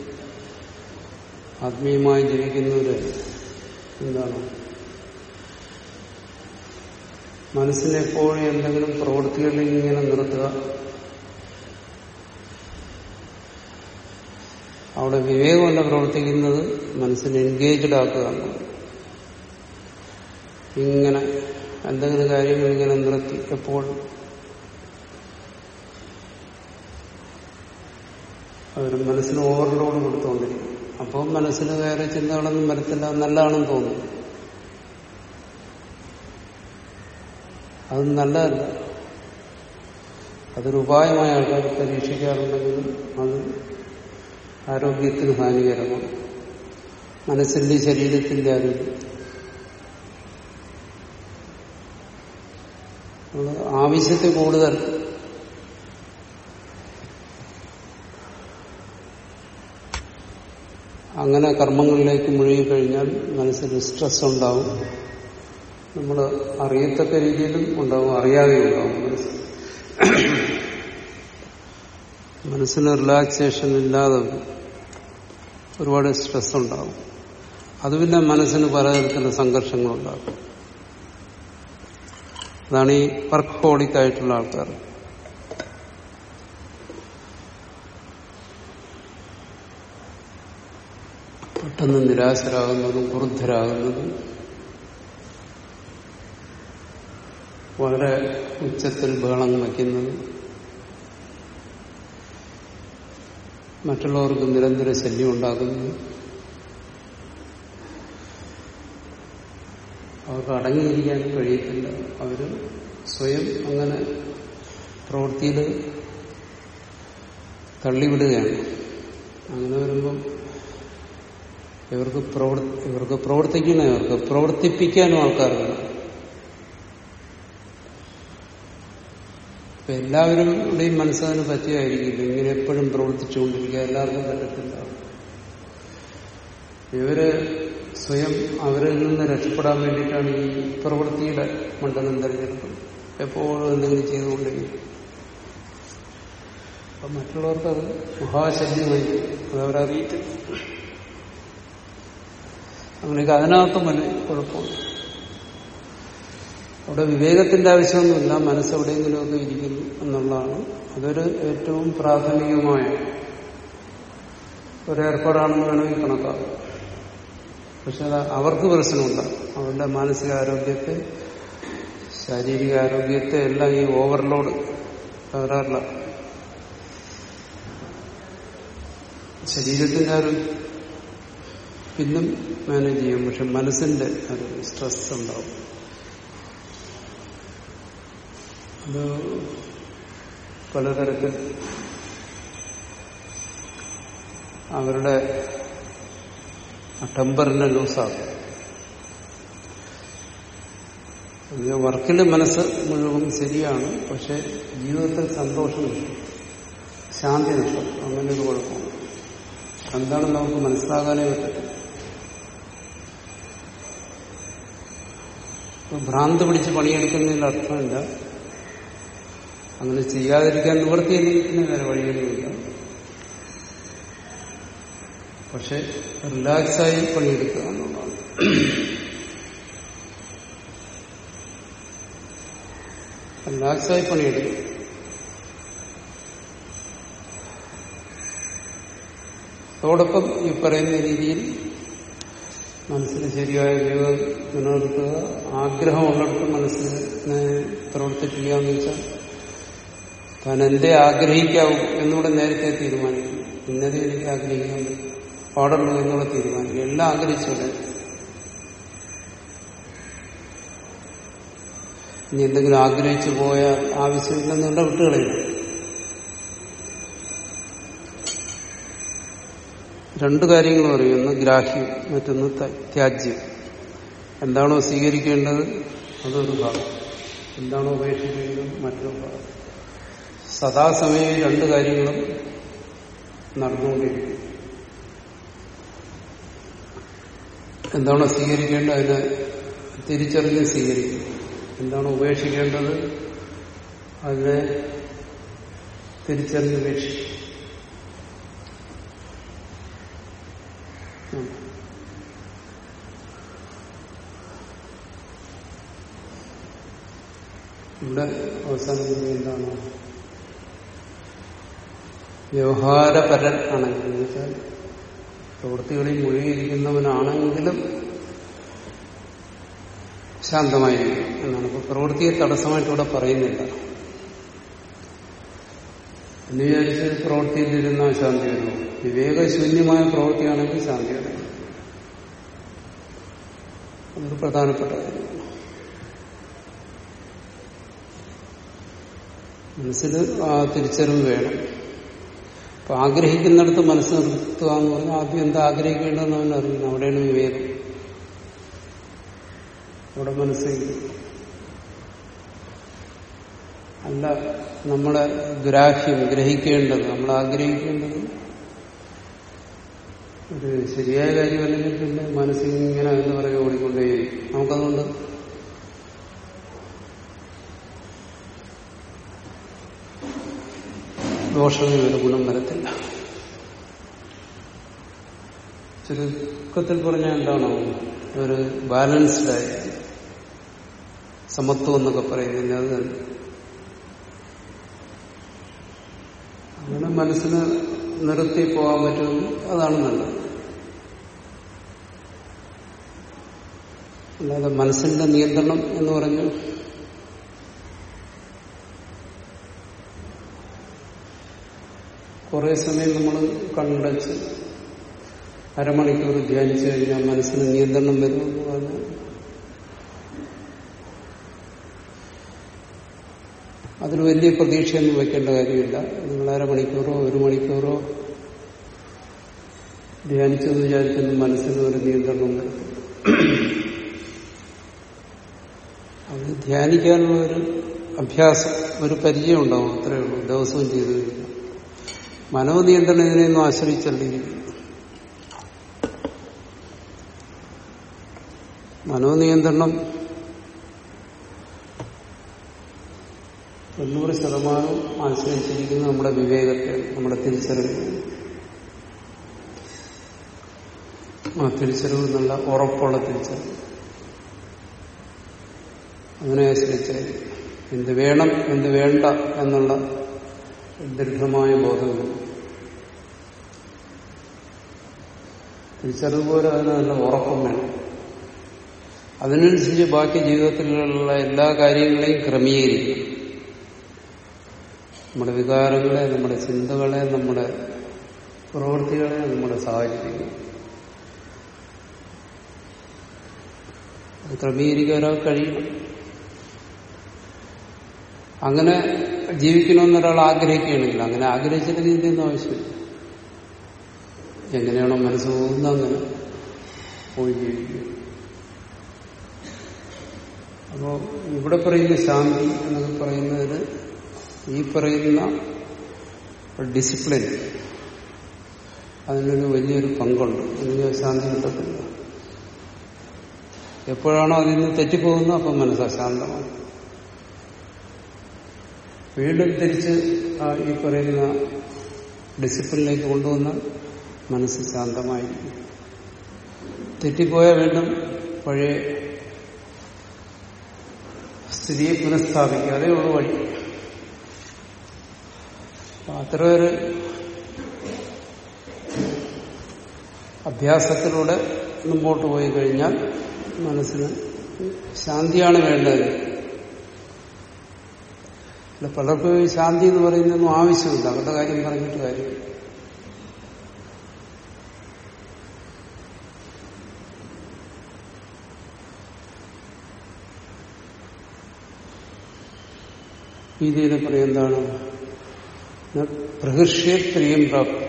ആത്മീയമായി ജീവിക്കുന്നവര് എന്താണ്? മനസ്സിനെപ്പോഴും എന്തെങ്കിലും പ്രവൃത്തികളിൽ ഇങ്ങനെ നിർത്തുക. അവിടെ വിവേകമല്ല പ്രവർത്തിക്കുന്നത് മനസ്സിനെ എൻഗേജ്ഡ് ആക്കുക ഇങ്ങനെ എന്തെങ്കിലും കാര്യങ്ങൾ ഇങ്ങനെ നിർത്തി എപ്പോൾ? അവർ മനസ്സിന് ഓവർലോഡ് കൊടുത്തുകൊണ്ടിരിക്കും അപ്പോൾ മനസ്സിന് വേറെ ചിന്തകളൊന്നും വരത്തില്ല നല്ലതാണെന്ന് തോന്നും. അത് നല്ലതല്ല. അതൊരു ഉപായമായ ആൾക്കാർ പരീക്ഷിക്കാറുണ്ടെങ്കിലും അത് ആരോഗ്യത്തിന് ഹാനികരമാണ്. മനസ്സിന്റെ ശരീരത്തിന്റെ ആരോഗ്യം. ആവശ്യത്തിൽ കൂടുതൽ. അങ്ങനെ കർമ്മങ്ങളിലേക്ക് മുഴുകിക്കഴിഞ്ഞാൽ മനസ്സിൽ സ്ട്രെസ് ഉണ്ടാവും. നമ്മൾ അറിയത്തക്ക രീതിയിലും ഉണ്ടാവും അറിയാതെ ഉണ്ടാവും മനസ്സ്. മനസ്സിന് റിലാക്സേഷൻ ഇല്ലാതെ. ഒരുപാട് സ്ട്രെസ് ഉണ്ടാവും അത് പിന്നെ മനസ്സിന് പലതരത്തിലുള്ള സംഘർഷങ്ങളുണ്ടാകും അതാണ് ഈ വർക്ക് ഹോളിക് ആൾക്കാർ പെട്ടെന്ന് നിരാശരാകുന്നതും ക്രുദ്ധരാകുന്നതും വളരെ ഉച്ചത്തിൽ ബഹളം വയ്ക്കുന്നതും മറ്റുള്ളവർക്ക് നിരന്തര ശല്യം ഉണ്ടാക്കുന്നു അവർക്ക് അടങ്ങിയിരിക്കാൻ കഴിയത്തില്ല. അവർ സ്വയം അങ്ങനെ പ്രവൃത്തിയിൽ തള്ളിവിടുകയാണ്. അങ്ങനെ വരുമ്പം ഇവർക്ക് പ്രവർത്തി ഇവർക്ക് പ്രവർത്തിക്കുന്ന ഇവർക്ക് പ്രവർത്തിപ്പിക്കാനും ആൾക്കാരുണ്ട്. ഇപ്പൊ എല്ലാവരുടെയും മനസ്സതിന് പറ്റിയായിരിക്കില്ല ഇങ്ങനെ എപ്പോഴും പ്രവർത്തിച്ചുകൊണ്ടിരിക്കുക. എല്ലാവർക്കും പറ്റത്തില്ല. ഇവർ സ്വയം അവരിൽ നിന്ന് രക്ഷപ്പെടാൻ വേണ്ടിയിട്ടാണ് ഈ പ്രവൃത്തിയുടെ മണ്ഡലം തിരഞ്ഞെടുക്കുന്നത്. എപ്പോഴും എന്തെങ്കിലും ചെയ്തുകൊണ്ടിരിക്കും. അപ്പൊ മറ്റുള്ളവർക്ക് അത് മഹാശല്യമായി. അത് അവരറിയിട്ടില്ല അങ്ങനെയൊക്കെ അതിനകത്തും വലിയ കുഴപ്പമുണ്ട്. അവിടെ വിവേകത്തിന്റെ ആവശ്യമൊന്നുമില്ല. മനസ്സെവിടെയെങ്കിലുമൊക്കെ ഇരിക്കുന്നു എന്നുള്ളതാണ്. അതൊരു ഏറ്റവും പ്രാഥമികമായ ഒരേർപ്പാടാണെന്ന് വേണമെങ്കിൽ കണക്കാക്കാം. പക്ഷെ അത് അവർക്ക് പ്രശ്നമുണ്ടാകും അവരുടെ മാനസികാരോഗ്യത്തെ ശാരീരിക ആരോഗ്യത്തെ എല്ലാം ഈ ഓവർലോഡ് തകരാറില്ല. ശരീരത്തിന്റെ ആരോഗ്യം പിന്നും മാനേജ് ചെയ്യും. പക്ഷെ മനസ്സിന്റെ ആരോഗ്യം സ്ട്രെസ് ഉണ്ടാവും. അത് പലതരത്തിൽ അവരുടെ ടെമ്പറിനെ ലൂസാക്കും വർക്കിന്റെ മനസ്സ് മുഴുവൻ ശരിയാണ് പക്ഷെ ജീവിതത്തിൽ സന്തോഷം നഷ്ടം ശാന്തി നഷ്ടം. അങ്ങനെ ഒരു കുഴപ്പമാണ് എന്താണെന്ന് നമുക്ക് മനസ്സിലാകാനേ പറ്റത്തില്ല. ഭ്രാന്ത് പിടിച്ച് പണിയെടുക്കുന്നതിൽ അർത്ഥമില്ല. അങ്ങനെ ചെയ്യാതിരിക്കാൻ നിവൃത്തിയില്ലെങ്കിൽ വേറെ വഴിയൊന്നുമില്ല പക്ഷെ റിലാക്സായി പണിയെടുക്കുക എന്നുള്ളതാണ്. റിലാക്സായി പണിയെടുക്കുക അതോടൊപ്പം ഈ പറയുന്ന രീതിയിൽ മനസ്സിന് ശരിയായ ഉപയോഗം നിലനിർത്തുക ആഗ്രഹം ഉള്ളിടത്ത് മനസ്സിനെ പ്രവർത്തിക്കുക എന്ന് വെച്ചാൽ താൻ എന്തേ ആഗ്രഹിക്കാവൂ എന്നുകൂടെ നേരത്തെ തീരുമാനിക്കും ഇന്നത് എനിക്ക് ആഗ്രഹിക്കാൻ പാടുള്ളൂ എന്നുള്ള തീരുമാനിക്കും എല്ലാം ആഗ്രഹിച്ചോടെ. ഇനി എന്തെങ്കിലും ആഗ്രഹിച്ചു പോയാൽ ആവശ്യമില്ലെന്നുള്ള വിട്ടുകളയില്ല രണ്ടു കാര്യങ്ങൾ പറയും. ഒന്ന് ഗ്രാഹ്യം മറ്റൊന്ന് ത്യാജ്യം. എന്താണോ സ്വീകരിക്കേണ്ടത്? അതൊരു ഭാഗം. എന്താണോ ഉപേക്ഷിക്കേണ്ടത്? മറ്റൊരു ഭാഗം. സദാസമയം രണ്ട് കാര്യങ്ങളും നടന്നുകൊണ്ടിരിക്കും. എന്താണോ സ്വീകരിക്കേണ്ടത്? അതിനെ തിരിച്ചറിഞ്ഞ് സ്വീകരിക്കും. എന്താണ് ഉപേക്ഷിക്കേണ്ടത്? അതിനെ തിരിച്ചറിഞ്ഞ് ഉപേക്ഷിക്കും. ഇവിടെ അവസാനം എന്താണ്? വ്യവഹാരപരൻ ആണെങ്കിൽ എന്ന് വെച്ചാൽ പ്രവൃത്തികളിൽ മുഴുകിയിരിക്കുന്നവനാണെങ്കിലും ശാന്തമായിരിക്കും എന്നാണ്. ഇപ്പൊ പ്രവൃത്തിയെ തടസ്സമായിട്ട് ഇവിടെ പറയുന്നില്ല. എന്ന് വിചാരിച്ച് പ്രവൃത്തിയിലിരുന്ന ശാന്തി വരുന്നു വിവേകശൂന്യമായ പ്രവൃത്തിയാണെങ്കിൽ ശാന്തി വരും. അതൊരു പ്രധാനപ്പെട്ട മനസ്സിൽ ആ തിരിച്ചറിവ് വേണം. അപ്പൊ ആഗ്രഹിക്കുന്നിടത്ത് മനസ്സ് നിർത്തുക എന്ന് പറഞ്ഞാൽ ആദ്യം എന്താ ആഗ്രഹിക്കേണ്ടതെന്ന് അവൻ അറിയുന്നു അവിടെയാണ് വിവേകം. അവിടെ മനസ്സ് അല്ല നമ്മളെ ഗ്രാഹ്യം ഗ്രഹിക്കേണ്ടത് നമ്മൾ ആഗ്രഹിക്കേണ്ടത് ഒരു ശരിയായ കാര്യമല്ലെങ്കിൽ പിന്നെ മനസ്സിങ്ങനെ എന്ന് പറയുക ഓടിക്കൊണ്ടേയിരിക്കും. നമുക്കതുകൊണ്ട് ദോഷങ്ങൾ ഒരു ഗുണം വരത്തില്ല. ചുരുക്കത്തിൽ പറഞ്ഞാൽ എന്താണോ? ഒരു ബാലൻസ്ഡ് സമത്വം എന്നൊക്കെ പറയുന്നില്ല അത് അങ്ങനെ മനസ്സിന് നിർത്തി പോകാൻ പറ്റും. അതാണ് നല്ലത്. അല്ലാതെ മനസ്സിന്റെ നിയന്ത്രണം എന്ന് പറഞ്ഞു കുറെ സമയം നമ്മൾ കണ്ടച്ച് അരമണിക്കൂർ ധ്യാനിച്ചു കഴിഞ്ഞാൽ മനസ്സിന് നിയന്ത്രണം വരുമെന്ന് പറഞ്ഞു. അതിൽ വലിയ പ്രതീക്ഷയൊന്നും വെക്കേണ്ട കാര്യമില്ല. നിങ്ങൾ അരമണിക്കൂറോ ഒരു മണിക്കൂറോ ധ്യാനിച്ചെന്ന് വിചാരിച്ചൊന്നും മനസ്സിന് ഒരു നിയന്ത്രണം വരും അത് ധ്യാനിക്കാനുള്ള ഒരു അഭ്യാസം ഒരു പരിചയം ഉണ്ടാവും. അത്രയേ ഉള്ളൂ. ദിവസവും ചെയ്തു കഴിഞ്ഞാൽ. മനോനിയന്ത്രണം ഇതിനെയൊന്നും ആശ്രയിച്ചല്ലിരിക്കുന്നു മനോനിയന്ത്രണം തൊണ്ണൂറ് ശതമാനം ആശ്രയിച്ചിരിക്കുന്നത് നമ്മുടെ വിവേകത്തെ നമ്മുടെ തിരിച്ചറിവ്. ആ തിരിച്ചറിവ് നല്ല ഉറപ്പുള്ള തിരിച്ചറിവ്. അങ്ങനെ ആശ്രയിച്ചായിരിക്കും എന്ത് വേണം എന്ത് വേണ്ട എന്നുള്ള ദീർഘമായ ബോധം തിരിച്ചറിവ് പോലെ അതിന് നല്ല ഉറക്കം വേണം അതിനനുസരിച്ച് ബാക്കി ജീവിതത്തിലുള്ള എല്ലാ കാര്യങ്ങളെയും ക്രമീകരിക്കും നമ്മുടെ വികാരങ്ങളെ നമ്മുടെ ചിന്തകളെ നമ്മുടെ പ്രവൃത്തികളെ നമ്മുടെ സാഹചര്യങ്ങൾ അത് ക്രമീകരിക്കാൻ ഒരാൾ കഴിയണം. അങ്ങനെ ജീവിക്കണമെന്ന് ഒരാൾ ആഗ്രഹിക്കുകയാണെങ്കിൽ അങ്ങനെ ആഗ്രഹിച്ചിട്ട് ഇതിന്റെ ആവശ്യമില്ല. എങ്ങനെയാണോ മനസ്സ് പോകുന്നത് അങ്ങനെ പോയി ജീവിക്കുക അപ്പോ ഇവിടെ പറയുന്ന ശാന്തി എന്നൊക്കെ പറയുന്നതിന് ഈ പറയുന്ന ഡിസിപ്ലിൻ അതിനൊരു വലിയൊരു പങ്കുണ്ട്. അല്ലെങ്കിൽ ശാന്തി കിട്ടത്തില്ല. എപ്പോഴാണോ അതിൽ നിന്ന് തെറ്റിപ്പോകുന്നത് അപ്പം മനസ്സ് അശാന്തമാണ്. വീണ്ടും തിരിച്ച് ഈ പറയുന്ന ഡിസിപ്ലിനിലേക്ക് കൊണ്ടുവന്നാൽ മനസ്സ് ശാന്തമായിരിക്കും തെറ്റിപ്പോയാൽ വീണ്ടും പഴയ സ്ഥിതിയെ പുനഃസ്ഥാപിക്കുക. അതേ ഉള്ളു വഴി. അത്ര ഒരു അഭ്യാസത്തിലൂടെ മുമ്പോട്ട് പോയി കഴിഞ്ഞാൽ മനസ്സിന് ശാന്തിയാണ് വേണ്ടത്. അല്ല പലർക്കും ശാന്തി എന്ന് പറയുന്നതൊന്നും ആവശ്യമില്ല. അവരുടെ കാര്യം പറഞ്ഞിട്ട് കാര്യമില്ല. ഗീതയിൽ പറയും എന്താണ്? പ്രഹൃഷ്യ സ്ത്രീയും പ്രാപ്തി.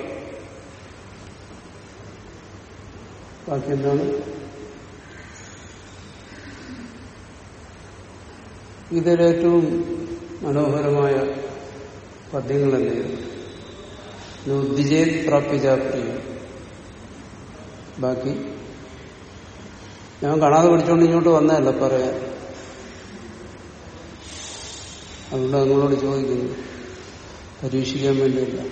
ബാക്കി എന്താണ്? ഇതിലേറ്റവും മനോഹരമായ പദ്യങ്ങൾ പദ്യങ്ങളല്ലേ ഉദ്ദിജേത് പ്രാപ്തിജാപ്രിയം ബാക്കി ഞാൻ കാണാതെ പിടിച്ചോണ്ട് ഇങ്ങോട്ട് വന്നതല്ല പറയാൻ. അതുകൊണ്ട് നിങ്ങളോട് ചോദിക്കുന്നു പരീക്ഷിക്കാൻ വേണ്ടിയില്ല.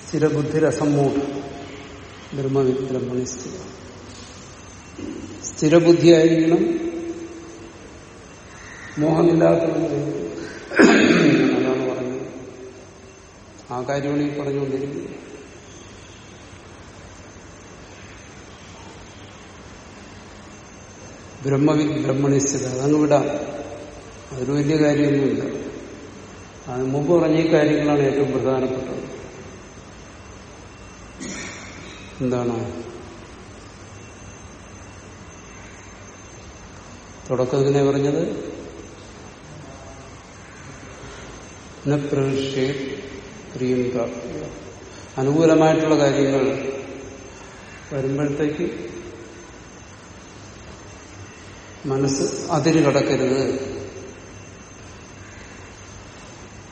സ്ഥിരബുദ്ധിരസമ്മൂഢ ബ്രഹ്മവിദ് ബ്രഹ്മണി സ്ഥിര. സ്ഥിരബുദ്ധിയായിരിക്കണം മോഹമില്ലാത്തവന് അതാണ് പറഞ്ഞത്. ആ കാര്യമാണ് ഈ പറഞ്ഞുകൊണ്ടിരിക്കുന്നത്. ബ്രഹ്മവിദ് ബ്രഹ്മണിസ്ഥിത അതങ്ങ് വിടാം. അതൊരു വലിയ കാര്യമൊന്നുമില്ല. അത് മുമ്പ് പറഞ്ഞ ഈ കാര്യങ്ങളാണ് ഏറ്റവും പ്രധാനപ്പെട്ടത്. എന്താണ്? തുടക്കത്തിനെ പറഞ്ഞത്? അനുകൂലമായിട്ടുള്ള കാര്യങ്ങൾ വരുമ്പോഴത്തേക്ക് മനസ്സ് അതിര് കടക്കരുത്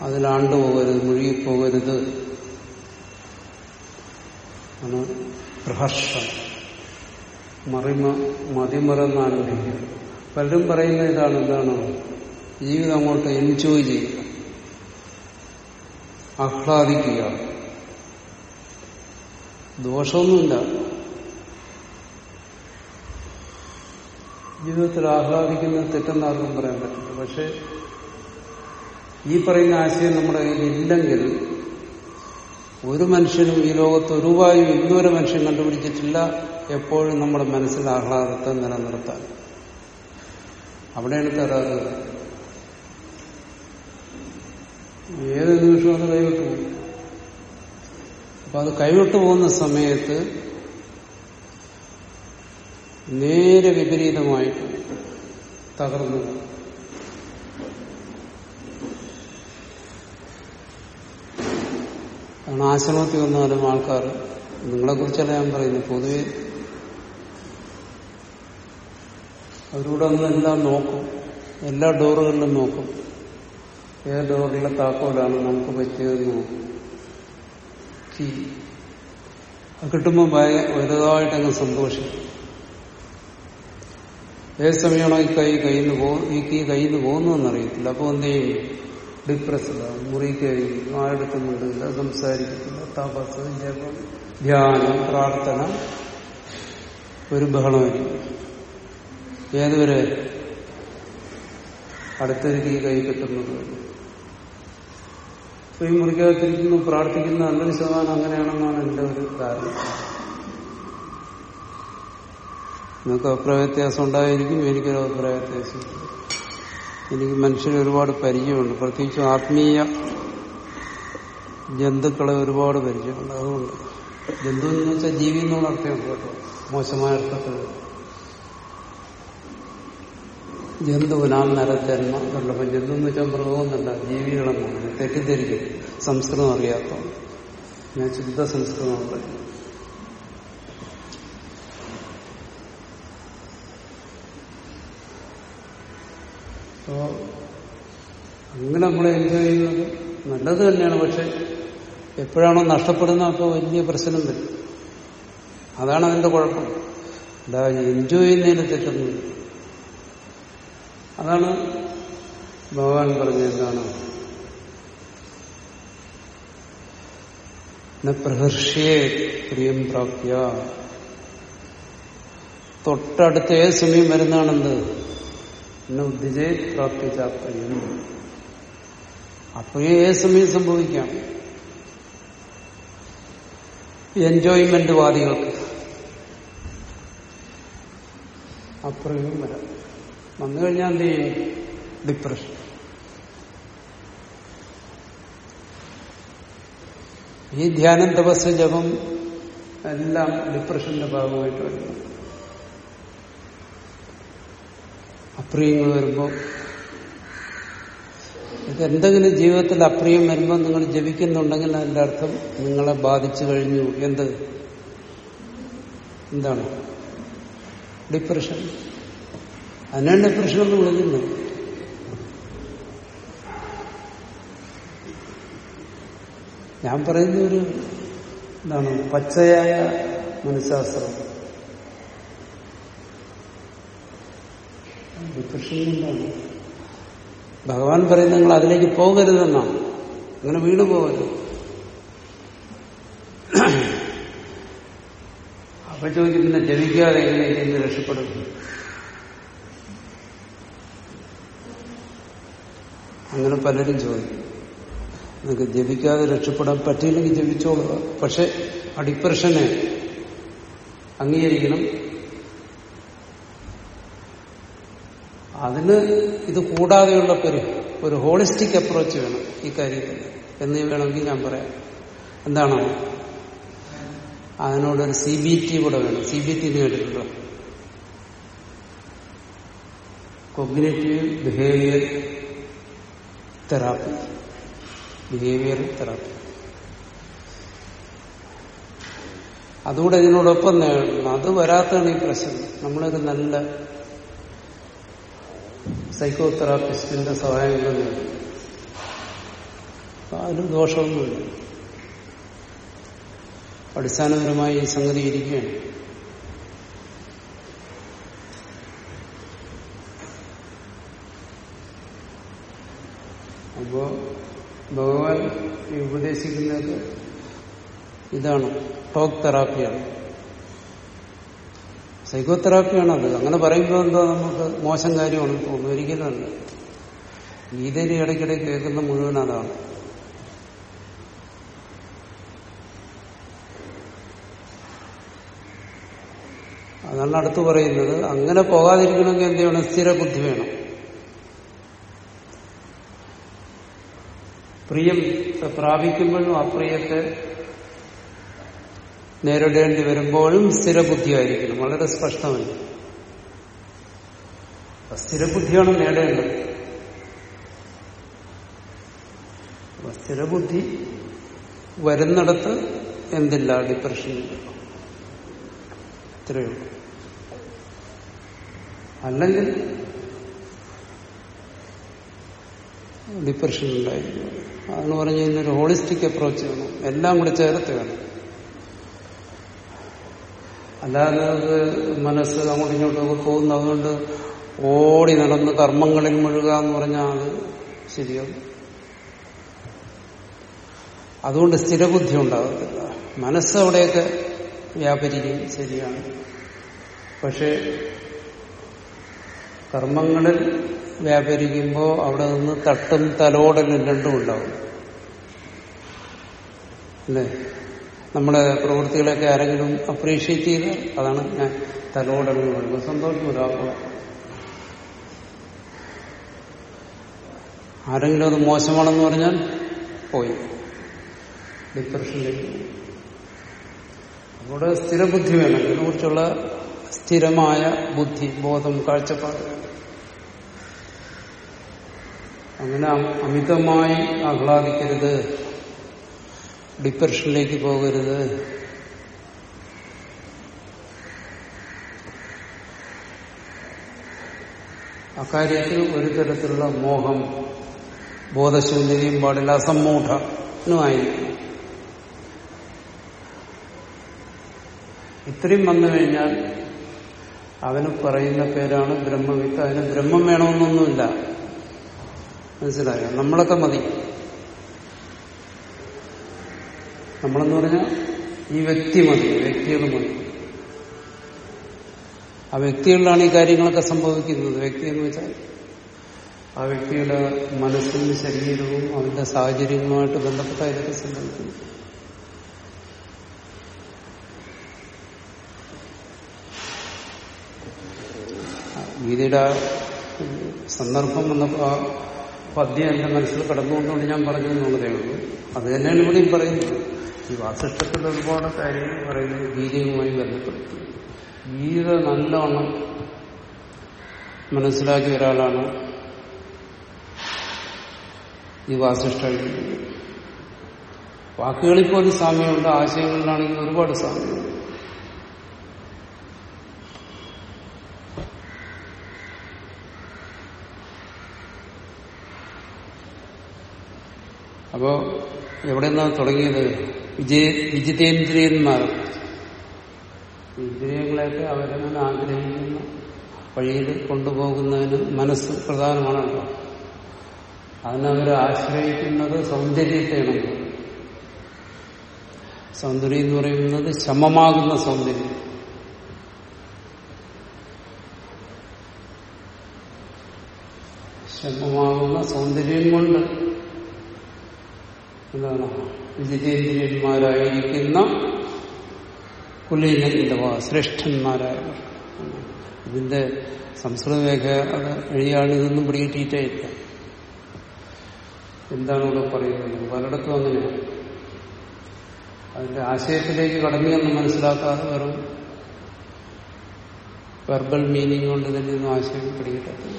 അതിലാണ്ടു പോകരുത് മുഴുകിപ്പോകരുത് പ്രഹർഷം മറിമ മതിമറന്നാരംഭിക്കുക. പലരും പറയുന്ന ഇതാണ് എന്താണ്? ജീവിതം അങ്ങോട്ട് എൻജോയ് ചെയ്യുക. ആഹ്ലാദിക്കുക. ദോഷമൊന്നുമില്ല. ജീവിതത്തിൽ ആഹ്ലാദിക്കുന്നത് തെറ്റെന്ന് ആർക്കും പറയാൻ പറ്റില്ല. പക്ഷെ ഈ പറയുന്ന ആശയം നമ്മുടെ കയ്യിൽ ഇല്ലെങ്കിൽ ഒരു മനുഷ്യനും ഈ ലോകത്ത് ഒരു വായു ഇന്നൊരു മനുഷ്യൻ കണ്ടുപിടിച്ചിട്ടില്ല. എപ്പോഴും നമ്മുടെ മനസ്സിൽ ആഹ്ലാദത്തെ നിലനിർത്താൻ. അവിടെയാണ് തരാറ് ഏത് നിമിഷവും അത് കൈവിട്ടു അപ്പൊ അത് കൈവിട്ടു പോകുന്ന സമയത്ത് നേരെ വിപരീതമായിട്ട് തകർന്നു കാരണം ആശ്രമത്തിൽ വന്നാലും ആൾക്കാർ നിങ്ങളെ കുറിച്ചല്ല ഞാൻ പറയുന്നു പൊതുവെ അവരോട് ഒന്ന് എല്ലാം നോക്കും. എല്ലാ ഡോറുകളിലും നോക്കും. ഏത് ഡോറിലെ താക്കോലാണ് നമുക്ക് പറ്റിയതെന്ന് നോക്കും അത് കിട്ടുമ്പോൾ ഭയ വലുതായിട്ടങ്ങ് സന്തോഷിക്കും. ഏത് സമയമാണോ ഈ കൈ കയ്യിൽ നിന്ന് പോകും ഈ കീ കയ്യിൽ നിന്ന് പോകുന്നതെന്നറിയത്തില്ല അപ്പോൾ എന്ത് ചെയ്യും? ഡിപ്രസ്ഡാണ് മുറി കഴിയും ആരുടെ മിണ്ടില്ല സംസാരിക്കത്തില്ല തപസ് ജപം ധ്യാനം പ്രാർത്ഥന ഒരു ബഹളമായിരിക്കും ഏതുവരെ അടുത്തൊരു കീ കൈ കിട്ടുന്നത് ഈ മുറിക്കകത്തിരിക്കുന്നു പ്രാർത്ഥിക്കുന്ന നല്ലൊരു ശതമാനം അങ്ങനെയാണെന്നാണ് എന്റെ ഒരു ധാരണ. നിങ്ങൾക്ക് അഭിപ്രായ വ്യത്യാസം ഉണ്ടായിരിക്കും എനിക്കൊരു അഭിപ്രായ വ്യത്യാസം എനിക്ക് മനുഷ്യന് ഒരുപാട് പരിചയമുണ്ട്. പ്രത്യേകിച്ചും ആത്മീയ ജന്തുക്കളെ ഒരുപാട് പരിചയമുണ്ട്. അതുകൊണ്ട് ജന്തു എന്ന് വെച്ചാൽ ജീവി എന്നുള്ള അർത്ഥമുണ്ട് കേട്ടോ. മോശമായ അർത്ഥത്തിൽ. ജന്തുവിനാം നരജന്മ കണ്ടപ്പോൾ ജന്തു എന്ന് വെച്ചാൽ മൃഗമൊന്നല്ല ജീവികളെന്നാണ് തെറ്റിദ്ധരിക്കും സംസ്കൃതം അറിയാത്ത ഞാൻ ശുദ്ധ സംസ്കൃതമാണ് പറയുന്നത് അപ്പോ അങ്ങനെ നമ്മൾ എൻജോയ് ചെയ്യുന്നത് നല്ലത് തന്നെയാണ്. പക്ഷെ എപ്പോഴാണോ നഷ്ടപ്പെടുന്ന അപ്പോൾ വലിയ പ്രശ്നം വരും. അതാണ് അതിന്റെ കുഴപ്പം. എന്താ എൻജോയ് ചെയ്യുന്നതിന് തെറ്റൊന്നും അതാണ് ഭഗവാൻ പറഞ്ഞത് എന്താണ്? പ്രഹർഷിയെ പ്രിയം പ്രാപ്യ. തൊട്ടടുത്ത ഏത് സമയം വരുന്നതാണെന്ത്? എന്നെ ഉദ്ധിജയ പ്രാപ്തിച്ച പ്രിയം അപ്പോഴേ ഏത് സമയം സംഭവിക്കാം? എൻജോയ്മെന്റ് വാദികൾക്ക്. അപ്രിയവും വരാം. വന്നു കഴിഞ്ഞാൽ എന്ത് ചെയ്യും? ഡിപ്രഷൻ ഈ ധ്യാനം തപസ് ജപം എല്ലാം ഡിപ്രഷന്റെ ഭാഗമായിട്ട് വരുന്നു. അപ്രിയങ്ങൾ വരുമ്പോൾ ഇതെന്തെങ്കിലും ജീവിതത്തിൽ അപ്രിയം വരുമ്പോൾ നിങ്ങൾ ജപിക്കുന്നുണ്ടെങ്കിൽ അതിന്റെ അർത്ഥം നിങ്ങളെ ബാധിച്ചു കഴിഞ്ഞു എന്ത്? എന്താണ്? ഡിപ്രഷൻ. അതിനാണ് ഡിപ്രഷൻ എന്ന് വിളിക്കുന്നത് ഞാൻ പറയുന്ന ഒരു എന്താണ് പച്ചയായ മനഃശാസ്ത്രം. എന്താണ് ഭഗവാൻ പറയുന്നത് നിങ്ങൾ അതിലേക്ക് പോകരുതെന്നാണ്. അങ്ങനെ വീണു പോകരുത്. അപ്പൊ ചോദിക്കും പിന്നെ ജനിക്കാതെ എങ്ങനെ ഇതിൽ രക്ഷപ്പെടുന്നു? അങ്ങനെ പലരും ചോദിക്കും. നിങ്ങൾക്ക് ജപിക്കാതെ രക്ഷപ്പെടാൻ പറ്റിയില്ലെങ്കിൽ ജപിച്ചോളുക പക്ഷെ ആ ഡിപ്രഷനെ അംഗീകരിക്കണം. അതിന് ഇത് കൂടാതെയുള്ള ഒരു ഒരു ഹോളിസ്റ്റിക് അപ്രോച്ച് വേണം ഈ കാര്യത്തിൽ. എന്ന് വേണമെങ്കിൽ ഞാൻ പറയാം. എന്താണോ? അതിനോടൊരു സി ബി ടി കൂടെ വേണം. സി ബി ടി കേട്ടിട്ടുണ്ടോ? Cognitive behaviour therapy behaviour therapy അതുകൂടെ ഇതിനോടൊപ്പം നേടണം അത് വരാത്തതാണ് ഈ പ്രശ്നം. നമ്മളൊരു നല്ല സൈക്കോ തെറാപ്പിസ്റ്റിന്റെ സഹായം കൊണ്ട് അതിലും ദോഷമൊന്നുമില്ല. അടിസ്ഥാനപരമായി ഈ സംഗതി ഇരിക്കുകയാണ്. അപ്പോ ഭഗവാൻ ഈ ഉപദേശിക്കുന്നത് ഇതാണ് ടോക്ക് തെറാപ്പിയാണ്. സൈക്കോ തെറാപ്പിയാണ് അത് അങ്ങനെ പറയുമ്പോൾ എന്താ നമുക്ക് മോശം കാര്യമാണ് തോന്നുന്നു. ഒരിക്കലും അല്ല ഗീതയിൽ ഇടയ്ക്കിടെ കേൾക്കുന്ന മുഴുവൻ അതാണ്. അതാണ് അടുത്ത് പറയുന്നത്. അങ്ങനെ പോകാതിരിക്കണമെങ്കിൽ എന്ത് വേണം സ്ഥിരബുദ്ധി വേണം. പ്രിയം പ്രാപിക്കുമ്പോഴും അപ്രിയത്തെ നേരിടേണ്ടി വരുമ്പോഴും സ്ഥിരബുദ്ധിയായിരിക്കണം. വളരെ സ്പഷ്ടമല്ല സ്ഥിരബുദ്ധിയാണ് നേടേണ്ടത്. സ്ഥിരബുദ്ധി വരുന്നിടത്ത് എന്തില്ല ഡിപ്രഷനില്ല. ഇത്രയേ ഉള്ളൂ. അല്ലെങ്കിൽ ഡിപ്രഷൻ ഉണ്ടായിരിക്കും അതെന്ന് പറഞ്ഞു കഴിഞ്ഞാൽ ഒരു ഹോളിസ്റ്റിക് അപ്രോച്ച് വേണം എല്ലാം കൂടി ചേർത്ത് വേണം അല്ലാതെ നമുക്ക് മനസ്സ് അങ്ങോട്ടും ഇങ്ങോട്ടും പോകുന്നു. അതുകൊണ്ട് ഓടി നടന്ന് കർമ്മങ്ങളിൽ മുഴുക എന്ന് പറഞ്ഞാൽ അത് ശരിയാവും. അതുകൊണ്ട് സ്ഥിരബുദ്ധി ഉണ്ടാകത്തില്ല. മനസ്സ് അവിടെയൊക്കെ വ്യാപരിക്കും. ശരിയാണ്. പക്ഷെ കർമ്മങ്ങളിൽ വ്യാപരിക്കുമ്പോൾ അവിടെ നിന്ന് തട്ടും തലോടലും രണ്ടും ഉണ്ടാവും. അല്ലേ? നമ്മുടെ പ്രവൃത്തികളൊക്കെ ആരെങ്കിലും അപ്രീഷിയേറ്റ് ചെയ്ത് അതാണ് ഞാൻ തലോടങ്ങി പറയുന്നത്. സന്തോഷം ഒരാൾക്ക് ആരെങ്കിലും അത് മോശമാണെന്ന് പറഞ്ഞാൽ പോയി. ഡിപ്രഷനിലേക്ക് അവിടെ സ്ഥിരബുദ്ധി വേണം. ഇതിനെക്കുറിച്ചുള്ള സ്ഥിരമായ ബുദ്ധി ബോധം കാഴ്ചപ്പാട്. അങ്ങനെ അമിതമായി ആഹ്ലാദിക്കരുത്. ഡിപ്രഷനിലേക്ക് പോകരുത്. അക്കാര്യത്തിൽ ഒരു തരത്തിലുള്ള മോഹം ബോധശൂന്യതയും പാടില്ല അസമ്മൂഢനുമായിരിക്കും ഇത്രയും വന്നു കഴിഞ്ഞാൽ അവന് പറയുന്ന പേരാണ് ബ്രഹ്മവിത്ത്. അതിന് ബ്രഹ്മം വേണമെന്നൊന്നുമില്ല. മനസ്സിലായോ? നമ്മളൊക്കെ മതി. നമ്മളെന്ന് പറഞ്ഞാൽ ഈ വ്യക്തി മതി വ്യക്തികൾ മതി. ആ വ്യക്തികളിലാണ് ഈ കാര്യങ്ങളൊക്കെ സംഭവിക്കുന്നത്. വ്യക്തി എന്ന് വെച്ചാൽ ആ വ്യക്തിയുടെ മനസ്സും ശരീരവും അവന്റെ സാഹചര്യങ്ങളുമായിട്ട് ബന്ധപ്പെട്ട ഇതൊക്കെ സംഭവിക്കുന്നു ഗീതയുടെ സന്ദർഭം വന്നപ്പോൾ പദ്യം എന്റെ മനസ്സിൽ കടന്നുകൊണ്ടുകൊണ്ട് ഞാൻ പറഞ്ഞു എന്നുള്ളതേ ഉള്ളൂ. അത് തന്നെയാണ് ഇവിടെയും പറയുന്നത്. ഈ വാസിഷ്ടത്തിൽ ഒരുപാട് കാര്യങ്ങൾ പറയുന്നത് ഗീതയുമായി ബന്ധപ്പെടുത്തി ഗീത നല്ലവണ്ണം മനസ്സിലാക്കിയ ഒരാളാണ് ഈ വാസിഷ്ട വാക്കുകളിൽ പോലും സാമ്യമുണ്ട് ആശയങ്ങളിലാണെങ്കിൽ ഒരുപാട് സാമ്യമുണ്ട്. അപ്പോ എവിടെ നിന്നാണ് തുടങ്ങിയത്? വിജയ വിജിതേന്ദ്രിയന്മാർ. ഇന്ദ്രിയങ്ങളെയൊക്കെ അവരവൻ ആഗ്രഹിക്കുന്ന. വഴിയിൽ കൊണ്ടുപോകുന്നതിന് മനസ്സ് പ്രധാനമാണല്ലോ. അതിനവർ ആശ്രയിക്കുന്നത് സൗന്ദര്യത്തെയാണ്. സൗന്ദര്യം എന്ന് പറയുന്നത് ശമമാകുന്ന സൗന്ദര്യം. ശമമാകുന്ന സൗന്ദര്യം കൊണ്ട് എന്താണ്? വിജിതേന്ദ്രിയന്മാരായിരിക്കുന്ന കുലീനന്ദവ ശ്രേഷ്ഠന്മാരായ ഇതിന്റെ സംസ്കൃത മേഖ ഇതൊന്നും പിടികിട്ടിയിട്ടേയില്ല എന്താണ് ഇവിടെ പറയുന്നത്? പലയിടത്തും അങ്ങനെയാണ് അതിന്റെ ആശയത്തിലേക്ക് കടന്നിയൊന്നും മനസ്സിലാക്കാതെ വെറും വെർബൽ മീനിങ് കൊണ്ട് തന്നെ ഒന്നും ആശയം പിടികിട്ടത്തില്ല.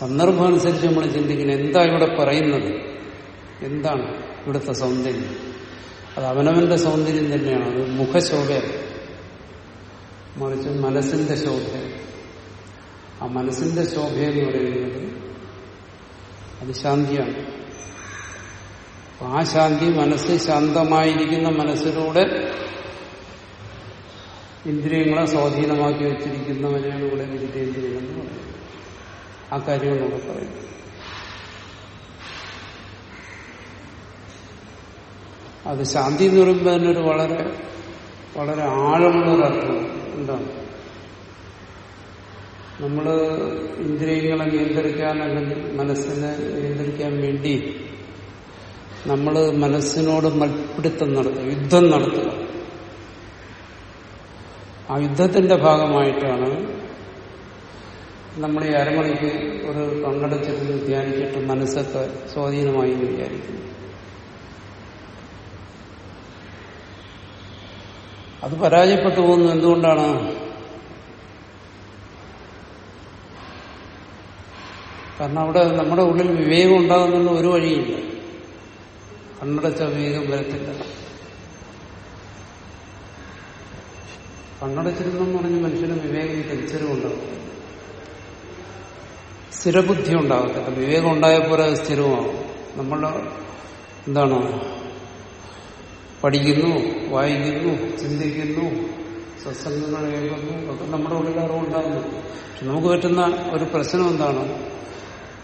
സന്ദർഭം അനുസരിച്ച് നമ്മൾ ചിന്തിക്കുന്നത് എന്താ ഇവിടെ പറയുന്നത്? എന്താണ് ഇവിടുത്തെ സൗന്ദര്യം? അത് അവനവന്റെ സൗന്ദര്യം തന്നെയാണ്. അത് മുഖശോഭയാണ്. മറിച്ച് മനസ്സിന്റെ ശോഭ ആ മനസ്സിന്റെ ശോഭ എന്ന് പറയുന്നത് അത് ശാന്തിയാണ് ആ ശാന്തി മനസ്സ് ശാന്തമായിരിക്കുന്ന മനസ്സിലൂടെ ഇന്ദ്രിയങ്ങളെ സ്വാധീനമാക്കി വെച്ചിരിക്കുന്നവനെയാണ് ഇവിടെ വിജിതേന്ദ്രിയൻ എന്ന് ആ കാര്യമാണ് പറയുന്നത് അത് ശാന്തി എന്ന് പറയുമ്പോൾ ഒരു വളരെ വളരെ ആഴമുള്ള ഒരു അർത്ഥം എന്താണ്? നമ്മൾ ഇന്ദ്രിയങ്ങളെ നിയന്ത്രിക്കാൻ അല്ലെങ്കിൽ മനസ്സിനെ നിയന്ത്രിക്കാൻ വേണ്ടി നമ്മൾ മനസ്സിനോട് മൽപ്പിടുത്തം നടത്തുക യുദ്ധം നടത്തുക. ആ യുദ്ധത്തിന്റെ ഭാഗമായിട്ടാണ് നമ്മൾ ഈ അരമണിക്ക് ഒരു പങ്കെടുത്തിരുന്ന് ധ്യാനിച്ചിട്ട് മനസ്സൊക്കെ സ്വാധീനമായി എന്ന് അത് പരാജയപ്പെട്ടു പോകുന്നു. എന്തുകൊണ്ടാണ്? കാരണം അവിടെ നമ്മുടെ ഉള്ളിൽ വിവേകം ഉണ്ടാകുന്നുള്ള ഒരു വഴിയില്ല. കണ്ണടച്ച വിവേകം വരത്തില്ല. കണ്ണടച്ചിരുന്നെന്ന് പറഞ്ഞ് മനുഷ്യന് വിവേകം തിരിച്ചറിവുണ്ടാകും സ്ഥിരബുദ്ധി ഉണ്ടാകത്തില്ല വിവേകം ഉണ്ടായ പോലെ സ്ഥിരമാകും നമ്മൾ എന്താണ് പഠിക്കുന്നു വായിക്കുന്നു ചിന്തിക്കുന്നു സത്സംഗങ്ങൾ കേൾക്കുന്നു ഒക്കെ നമ്മുടെ ഉള്ളിൽ അറിവുണ്ടാകുന്നു പക്ഷെ നമുക്ക് പറ്റുന്ന ഒരു പ്രശ്നം എന്താണ്?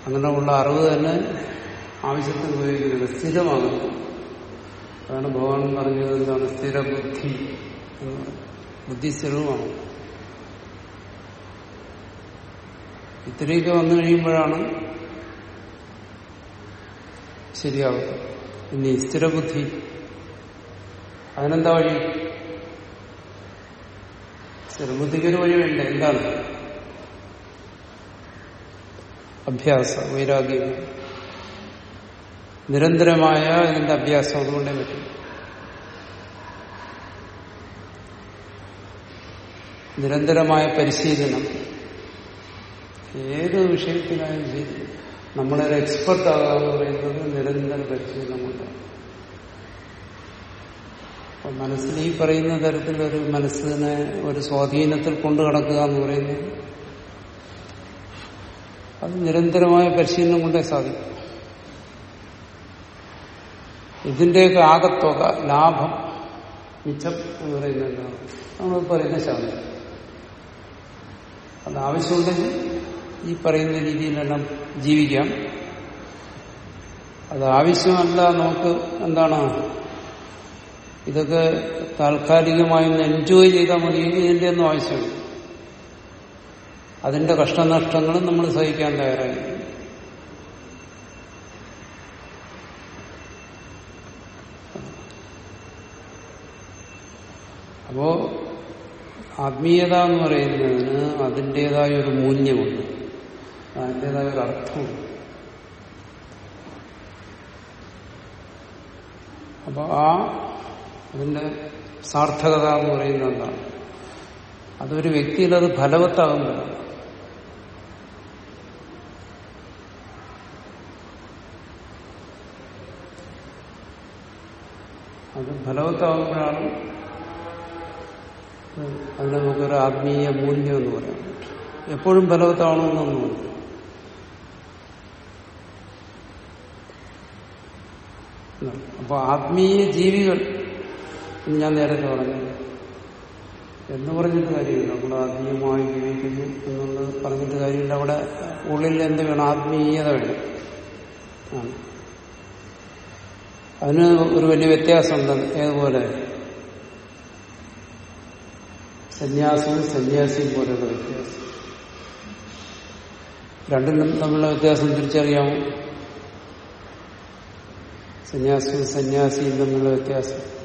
അങ്ങനെയുള്ള അറിവ് തന്നെ ആവശ്യത്തിന് ഉപയോഗിക്കുന്നത് സ്ഥിരമാകുന്നു. അതാണ് ഭഗവാൻ പറഞ്ഞത് എന്താണ്? സ്ഥിരബുദ്ധി ബുദ്ധി ബുദ്ധി സ്ഥിരവുമാണ്. ഇത്രയൊക്കെ വന്നു കഴിയുമ്പോഴാണ് ശരിയാവുക ഇനി സ്ഥിരബുദ്ധി അതിനെന്താ വഴി? സ്ഥിരബുദ്ധിക്കൊരു വഴി വേണ്ട? എന്താണ്? അഭ്യാസ വൈരാഗ്യം. നിരന്തരമായ ഇതിന്റെ അഭ്യാസം അതുകൊണ്ടേ പറ്റും. നിരന്തരമായ പരിശീലനം. ഏത് വിഷയത്തിലായാലും ശരി. നമ്മളൊരു എക്സ്പെർട്ട് ആകാന്ന് പറയുന്നത് നിരന്തര പരിശീലനം കൊണ്ടാണ് അപ്പൊ മനസ്സിൽ ഈ പറയുന്ന തരത്തിൽ ഒരു മനസ്സിനെ ഒരു സ്വാധീനത്തിൽ കൊണ്ടു കിടക്കുക എന്ന് പറയുന്നത് അത് നിരന്തരമായ പരിശീലനം കൊണ്ടേ സാധിക്കും. ഇതിന്റെയൊക്കെ ആകത്തുക ലാഭം മിച്ചം എന്ന് പറയുന്നത് നമ്മൾ പറയുന്ന ശാന്തി. അത് ആവശ്യമുണ്ടെങ്കിൽ ഈ പറയുന്ന രീതിയിലെല്ലാം ജീവിക്കാം. അത് ആവശ്യമല്ല നമുക്ക് എന്താണ് ഇതൊക്കെ താൽക്കാലികമായി ഒന്ന് എൻജോയ് ചെയ്താൽ മതിയെങ്കിൽ ഇതിന്റെ ഒന്നും ആവശ്യമില്ല. അതിന്റെ കഷ്ടനഷ്ടങ്ങളും നമ്മൾ സഹിക്കാൻ തയ്യാറായി അപ്പോ ആത്മീയത എന്ന് പറയുന്നതിന് അതിന്റെതായ ഒരു മൂല്യമുണ്ട്. അതിന്റെതായ ഒരു അർത്ഥമുണ്ട്. അപ്പോൾ ആ അതിന്റെ സാർത്ഥകത എന്ന് പറയുന്നത് എന്താണ്? അതൊരു വ്യക്തിയിൽ അത് ഫലവത്താകുന്നില്ല അത് ഫലവത്താകുമ്പോഴാണ് അതിന് നമുക്കൊരു ആത്മീയ മൂല്യം എന്ന് പറ്റും. എപ്പോഴും ഫലവത്താവണമെന്നൊന്നുമില്ല അപ്പൊ ആത്മീയ ജീവികൾ ഞാൻ നേരത്തെ പറഞ്ഞു എന്ന് പറഞ്ഞിട്ട് കാര്യമില്ല. നമ്മൾ ആത്മീയമായി ജീവിക്കുന്നു എന്നുള്ളത് പറഞ്ഞിട്ട് കാര്യമില്ല. അവിടെ ഉള്ളിൽ എന്ത് വേണം? ആത്മീയത വേണം. അതിന് ഒരു വലിയ വ്യത്യാസമുണ്ട്. ഏതുപോലെ? സന്യാസവും സന്യാസിയും പോലെയുള്ള വ്യത്യാസം. രണ്ടിനും തമ്മിലുള്ള വ്യത്യാസം തിരിച്ചറിയാമോ? സന്യാസവും സന്യാസിയും തമ്മിലുള്ള വ്യത്യാസം.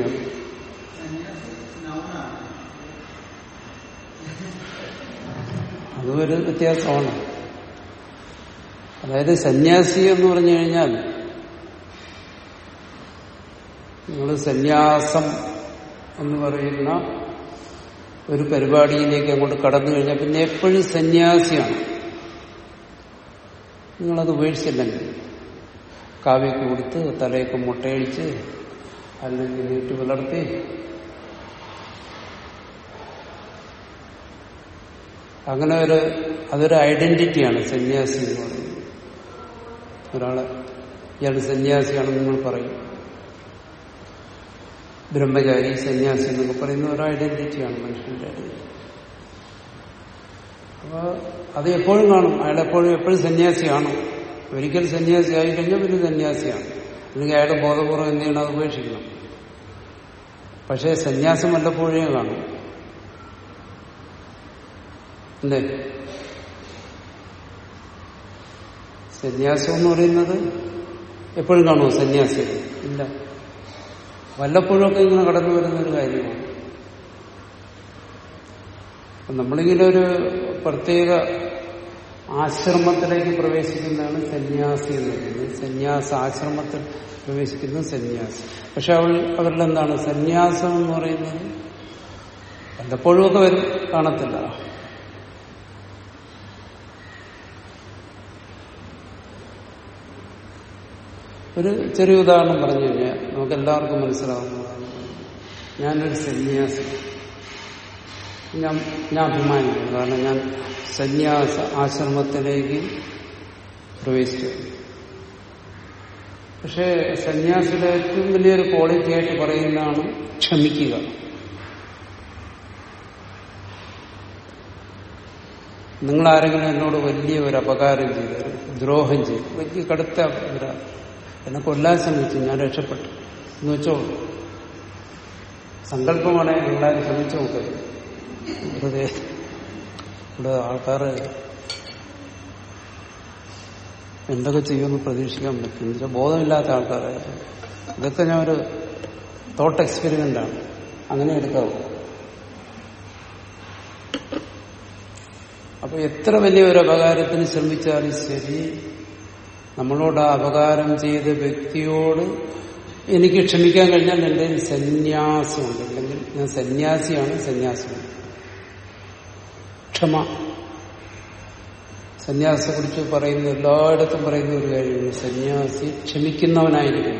അറിയാം അതും ഒരു വ്യത്യാസമാണ്. അതായത് സന്യാസി എന്ന് പറഞ്ഞു കഴിഞ്ഞാൽ നിങ്ങൾ സന്യാസം എന്ന് പറയുന്ന ഒരു പരിപാടിയിലേക്ക് അങ്ങോട്ട് കടന്നു കഴിഞ്ഞാൽ പിന്നെ എപ്പോഴും സന്യാസിയാണ്. നിങ്ങളത് ഉപേക്ഷിച്ചില്ലെങ്കിൽ. കാവ്യൊക്കെ കൊടുത്ത് തലയൊക്കെ മുട്ടയടിച്ച് അല്ലെങ്കിൽ ഏറ്റു പുലർത്തി. അങ്ങനെ ഒരു അതൊരു ഐഡന്റിറ്റിയാണ് സന്യാസി എന്ന് പറയുന്നത്. ഒരാളെ ഇയാൾ സന്യാസിയാണെന്ന് നിങ്ങൾ പറയും. ബ്രഹ്മചാരി സന്യാസി എന്നൊക്കെ പറയുന്ന ഒരു ഐഡന്റിറ്റിയാണ് മനുഷ്യന്റെ അപ്പൊ അത് എപ്പോഴും കാണും. അയാൾ എപ്പോഴും എപ്പോഴും സന്യാസിയാണ്? ഒരിക്കൽ സന്യാസി ആയി കഴിഞ്ഞാൽ പിന്നെ സന്യാസിയാണ്. അല്ലെങ്കിൽ അയാളുടെ ബോധപൂർവം എന്ത് ചെയ്യണം? അത് ഉപേക്ഷിക്കണം. പക്ഷേ സന്യാസം വല്ലപ്പോഴേ കാണും. അല്ലേ സന്യാസം എന്ന് പറയുന്നത് എപ്പോഴും കാണുമോ? സന്യാസി ഇല്ല. വല്ലപ്പോഴൊക്കെ ഇങ്ങനെ കടന്നു വരുന്ന ഒരു കാര്യമാണ്. നമ്മളിങ്ങനെ ഒരു പ്രത്യേക ആശ്രമത്തിലേക്ക് പ്രവേശിക്കുന്നതാണ് സന്യാസി എന്ന് പറയുന്നത്. സന്യാസ ആശ്രമത്തിൽ പ്രവേശിക്കുന്നത് സന്യാസി. പക്ഷെ അവൾ അവരിൽ എന്താണ് സന്യാസം എന്ന് പറയുന്നത് വല്ലപ്പോഴുമൊക്കെ വരും. കാണത്തില്ല. ഒരു ചെറിയ ഉദാഹരണം പറഞ്ഞു കഴിഞ്ഞാൽ നമുക്ക് എല്ലാവർക്കും മനസ്സിലാവുന്നതാണ്. ഞാനൊരു സന്യാസി. ഞാൻ ഞാൻ അഭിമാനിക്കുന്നു കാരണം ഞാൻ സന്യാസ ആശ്രമത്തിലേക്ക് പ്രവേശിച്ചു. പക്ഷേ സന്യാസിയുടെ ഏറ്റവും വലിയൊരു ക്വാളിറ്റി ആയിട്ട് പറയുന്നതാണ് ക്ഷമിക്കുക. നിങ്ങൾ ആരെങ്കിലും എന്നോട് വലിയ ഒരു അപകാരം ചെയ്ത് ദ്രോഹം ചെയ്തു വലിയ കടുത്ത എന്നെ കൊല്ലാൻ ശ്രമിച്ചു. ഞാൻ രക്ഷപ്പെട്ടു. എന്ന് വെച്ചോളൂ. സങ്കല്പമാണ് നിങ്ങളാരും ശ്രമിച്ചു നോക്കരുത് വെറുതെ ഇവിടെ ആൾക്കാർ എന്തൊക്കെ ചെയ്യുമെന്ന് പ്രതീക്ഷിക്കാൻ പറ്റും എന്നുവെച്ചാൽ ബോധമില്ലാത്ത ആൾക്കാരായിരുന്നു ഇതൊക്കെ ഞാൻ ഒരു തോട്ട് എക്സ്പെരിമെന്റ് ആണ്. അങ്ങനെ എടുക്കാവൂ. അപ്പൊ എത്ര വലിയ ഒരു അപകാരത്തിന് ശ്രമിച്ചാലും ശരി നമ്മളോട് ആ അപകാരം ചെയ്ത വ്യക്തിയോട് എനിക്ക് ക്ഷമിക്കാൻ കഴിഞ്ഞാൽ എന്റെ സന്യാസമുണ്ട്. അല്ലെങ്കിൽ ഞാൻ സന്യാസിയാണ് സന്യാസമുണ്ട് ക്ഷമ സന്യാസത്തെ കുറിച്ച് പറയുന്ന എല്ലായിടത്തും പറയുന്ന ഒരു കാര്യമാണ്. സന്യാസി ക്ഷമിക്കുന്നവനായിരിക്കും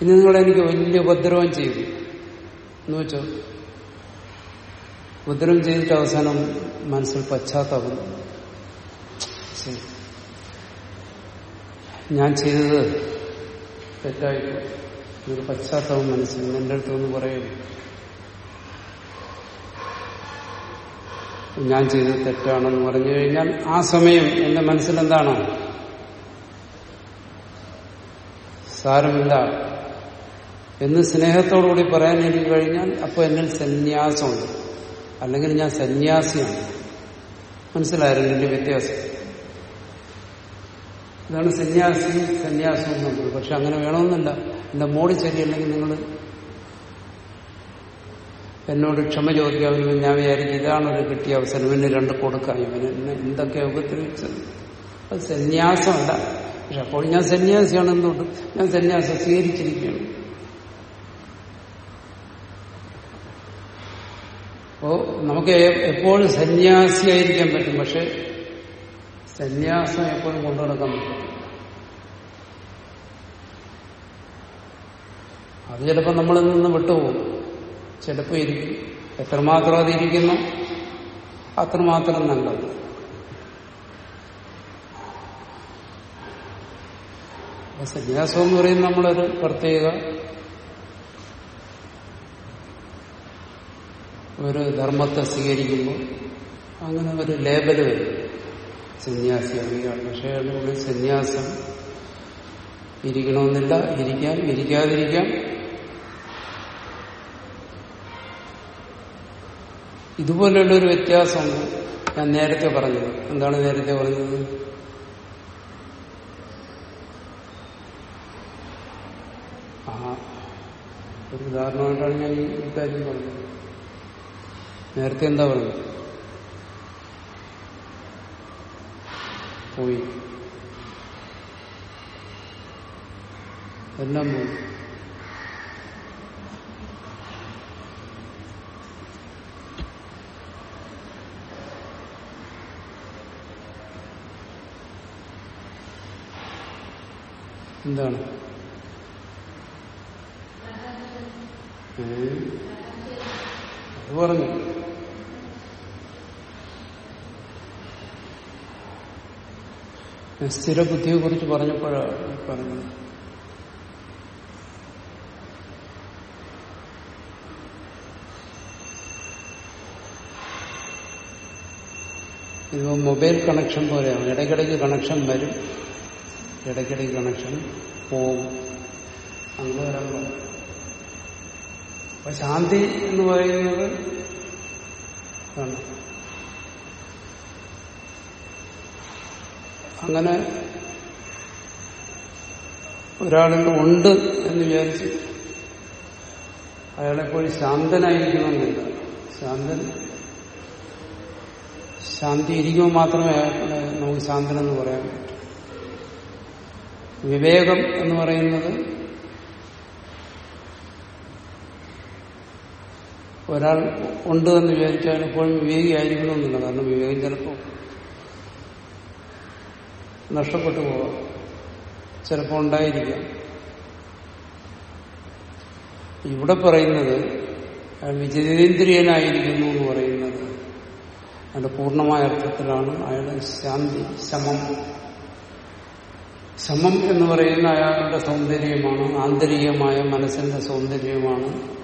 ഇനി നിങ്ങൾ എനിക്ക് വലിയ ഉപദ്രവം ചെയ്തു. എന്ന് വെച്ചോ? ഉപദ്രവം ചെയ്തിട്ട് അവസാനം മനസ്സിൽ പശ്ചാത്താപം. ഞാൻ ചെയ്തത് തെറ്റായിട്ട് പശ്ചാത്താപം മനസ്സിൽ എന്റെ അടുത്തൊന്ന് പറയുന്നു. ഞാൻ ചെയ്തത് തെറ്റാണെന്ന് പറഞ്ഞു കഴിഞ്ഞാൽ ആ സമയം എന്റെ മനസ്സിലെന്താണ്? സാരമില്ല. എന്ന് സ്നേഹത്തോടുകൂടി പറയാൻ എനിക്ക് കഴിഞ്ഞാൽ അപ്പോൾ എന്നിൽ സന്യാസമുണ്ട്. അല്ലെങ്കിൽ ഞാൻ സന്യാസിയാണ്. മനസ്സിലായിരുന്നു എന്റെ വ്യത്യാസം? ഇതാണ് സന്യാസി സന്യാസം എന്നുള്ളത് പക്ഷെ അങ്ങനെ വേണമെന്നില്ല. എന്റെ മോഡി ശരിയല്ലെങ്കിൽ നിങ്ങൾ എന്നോട് ക്ഷമ ചോദിക്കാമെന്ന് ഞാൻ വിചാരിക്കും ഇതാണ് ഒരു കിട്ടിയ അവസരം ഇവന് രണ്ട് കൊടുക്കാം. ഇവന് എന്തൊക്കെ ഉപദ്രവിച്ചത് അത് സന്യാസമല്ല. പക്ഷെ അപ്പോൾ ഞാൻ സന്യാസിയാണ് എന്തുകൊണ്ട് ഞാൻ സന്യാസം സ്വീകരിച്ചിരിക്കുകയാണ്. അപ്പോ നമുക്ക് എപ്പോഴും സന്യാസിയായിരിക്കാൻ പറ്റും പക്ഷെ സന്യാസം എപ്പോഴും കൊണ്ടു നടക്കാൻ പറ്റും അത് ചിലപ്പോൾ നമ്മളിൽ നിന്ന് വിട്ടുപോകും. ചിലപ്പോൾ ഇരിക്കും. എത്രമാത്രം അതിരിക്കുന്നു അത്രമാത്രം നല്ലത്. സന്യാസം എന്ന് പറയുന്നത് നമ്മളൊരു പ്രത്യേക ഒരു ധർമ്മത്തെ സ്വീകരിക്കുമ്പോൾ അങ്ങനെ ഒരു ലേബൽ വരും. സന്യാസിയാണ് ഇയാൾ പക്ഷേ അതിനുള്ളിൽ സന്യാസം ഇരിക്കണമെന്നില്ല. ഇരിക്കാൻ ഇരിക്കാതിരിക്കാം. ഇതുപോലെയുള്ള ഒരു വ്യത്യാസം ഞാൻ നേരത്തെ പറഞ്ഞത്. എന്താണ് നേരത്തെ പറഞ്ഞത്? ആ ഒരു ഉദാഹരണമായിട്ടാണ് ഞാൻ ഈ കാര്യം പറഞ്ഞത്. നേരത്തെ എന്താ പറഞ്ഞത്? പോയി. എല്ലാം പോയി. എന്താണ്? അത് പറഞ്ഞു. സ്ഥിരബുദ്ധിയെ കുറിച്ച് പറഞ്ഞപ്പോഴാണ് പറഞ്ഞത്. ഇതിപ്പോ മൊബൈൽ കണക്ഷൻ പോലെയാണ്. ഇടയ്ക്കിടയ്ക്ക് കണക്ഷൻ വരും. ഇടയ്ക്കിടയ്ക്ക് കണക്ഷൻ പോവും. അങ്ങനെ വരാൻ അപ്പൊ ശാന്തി എന്ന് പറയുന്നത് അങ്ങനെ ഒരാളിൽ ഉണ്ട് എന്ന് വിചാരിച്ച് അയാളെപ്പോഴും ശാന്തനായിരിക്കണമെന്നില്ല ശാന്തൻ ശാന്തി ഇരിക്കുമ്പോൾ മാത്രമേ അയാളെ നമുക്ക് ശാന്തനെന്ന് പറയാൻ പറ്റൂ. വിവേകം എന്ന് പറയുന്നത് ഒരാൾ ഉണ്ട് എന്ന് വിചാരിച്ചാൽ എപ്പോഴും വിവേകിയായിരിക്കണമെന്നില്ല കാരണം വിവേകം ചിലപ്പോൾ നഷ്ടപ്പെട്ടു പോവാം ചിലപ്പോൾ ഉണ്ടായിരിക്കാം. ഇവിടെ പറയുന്നത് അയാൾ വിജിതേന്ദ്രിയനായിരിക്കുന്നു എന്ന് പറയുന്നത്. അതിന്റെ പൂർണമായ അർത്ഥത്തിലാണ് അയാൾ ശാന്തി ശമം. ശമം എന്ന് പറയുന്ന അയാളുടെ സൗന്ദര്യമാണ് ആന്തരികമായ മനസ്സിന്റെ സൗന്ദര്യമാണ്.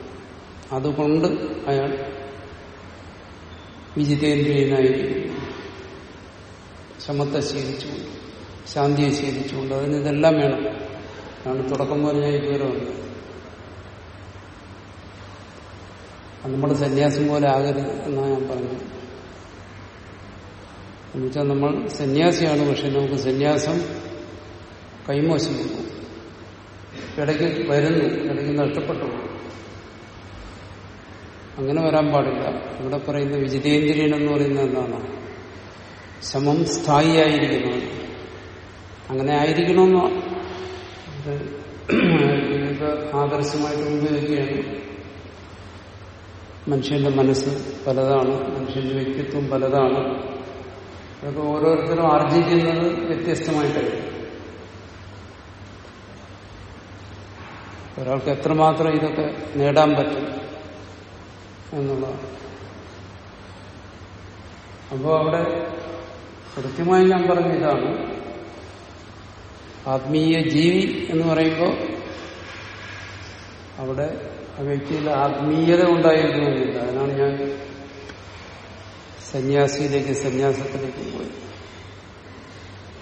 അതുകൊണ്ട് അയാൾ വിജിതേന്ദ്രിയനായിരിക്കും ശമത്തെ ശീലിച്ചുകൊണ്ട് ശാന്തിയെ ശീലിച്ചുകൊണ്ട് അതിന് ഇതെല്ലാം വേണം. അതാണ് തുടക്കം പറഞ്ഞ ഇതുവരെ വന്നത്. നമ്മുടെ സന്യാസം പോലെ ആകരുത് എന്നാണ് ഞാൻ പറഞ്ഞത്. എന്നുവെച്ചാൽ നമ്മൾ സന്യാസിയാണ് പക്ഷെ നമുക്ക് സന്യാസം കൈമോശം പോകും ഇടയ്ക്ക് വരുന്നു ഇടയ്ക്ക് നഷ്ടപ്പെട്ടു അങ്ങനെ വരാൻ പാടില്ല. ഇവിടെ പറയുന്ന വിജിതേന്ദ്രിയൻ എന്ന് പറയുന്നത് എന്താണ്? ശമം സ്ഥായിയായിരിക്കുന്നത് അങ്ങനെ ആയിരിക്കണമെന്ന് ആദർശമായിട്ട് ഉപയോഗിക്കുകയാണ്. മനുഷ്യന്റെ മനസ്സ് പലതാണ് മനുഷ്യന്റെ വ്യക്തിത്വം പലതാണ്. അതൊക്കെ ഓരോരുത്തരും ആർജിക്കുന്നത് വ്യത്യസ്തമായിട്ടായിരിക്കും. ഒരാൾക്ക് എത്രമാത്രം ഇതൊക്കെ നേടാൻ പറ്റും എന്നുള്ളതാണ്. അപ്പോൾ അവിടെ കൃത്യമായി ഞാൻ പറഞ്ഞ ഇതാണ്. ആത്മീയ ജീവി എന്ന് പറയുമ്പോൾ അവിടെ ആ വ്യക്തിയിൽ ആത്മീയത ഉണ്ടായിരിക്കണമെന്നില്ല അതിനാണ് ഞാൻ സന്യാസിയിലേക്ക് സന്യാസത്തിലേക്ക് പോയി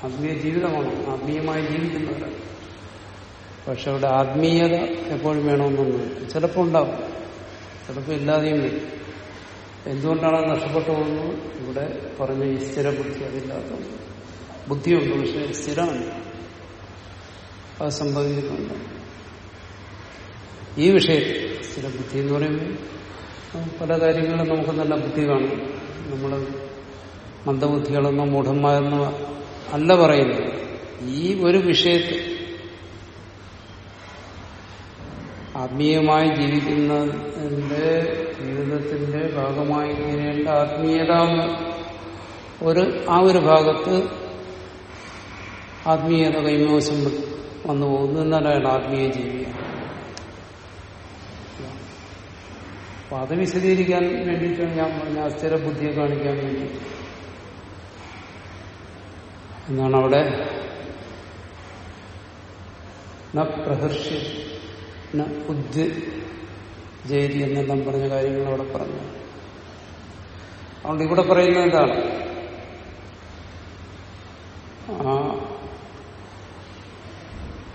ആത്മീയ ജീവിതമാണ്. ആത്മീയമായി ജീവിക്കുന്നവരാണ്. പക്ഷെ അവിടെ ആത്മീയത എപ്പോഴും വേണമെന്നൊന്നുമില്ല ചിലപ്പോൾ ഉണ്ടാവും. ചിലപ്പോൾ ഇല്ലാതെയും വരും. എന്തുകൊണ്ടാണ് നഷ്ടപ്പെട്ടു പോകുന്നത്? ഇവിടെ പറഞ്ഞ ഈ സ്ഥിര ബുദ്ധി അതില്ലാത്തത് ബുദ്ധിയുണ്ട് പക്ഷെ സ്ഥിരമല്ല അത് സംഭവിക്കുന്നുണ്ട്. ഈ വിഷയത്തിൽ സ്ഥിര ബുദ്ധി എന്ന് പറയുമ്പോൾ പല കാര്യങ്ങളിലും നമുക്ക് നല്ല ബുദ്ധി കാണും നമ്മൾ മന്ദബുദ്ധികളെന്നോ മൂഢന്മാരെന്നോ അല്ല പറയുന്നത്. ഈ ഒരു വിഷയത്തിൽ ആത്മീയമായി ജീവിക്കുന്നതിന്റെ ജീവിതത്തിന്റെ ഭാഗമായി തീരേണ്ട ആത്മീയത. ഒരു ആ ഒരു ഭാഗത്ത് ആത്മീയത കൈമോശം വന്നു പോകുന്നു. എന്നാലാണ് ആത്മീയ ജീവിയാണ് അപ്പൊ അത് വിശദീകരിക്കാൻ വേണ്ടിയിട്ടാണ് ഞാൻ പറഞ്ഞ അസ്ഥിര ബുദ്ധിയെ കാണിക്കാൻ വേണ്ടി എന്നാണ് അവിടെ. പ്രഹർഷ്യ ഉദ് ജയതി എന്നെല്ലാം പറഞ്ഞ കാര്യങ്ങൾ അവിടെ പറഞ്ഞു. അതുകൊണ്ട് ഇവിടെ പറയുന്നത് എന്താണ്? ആ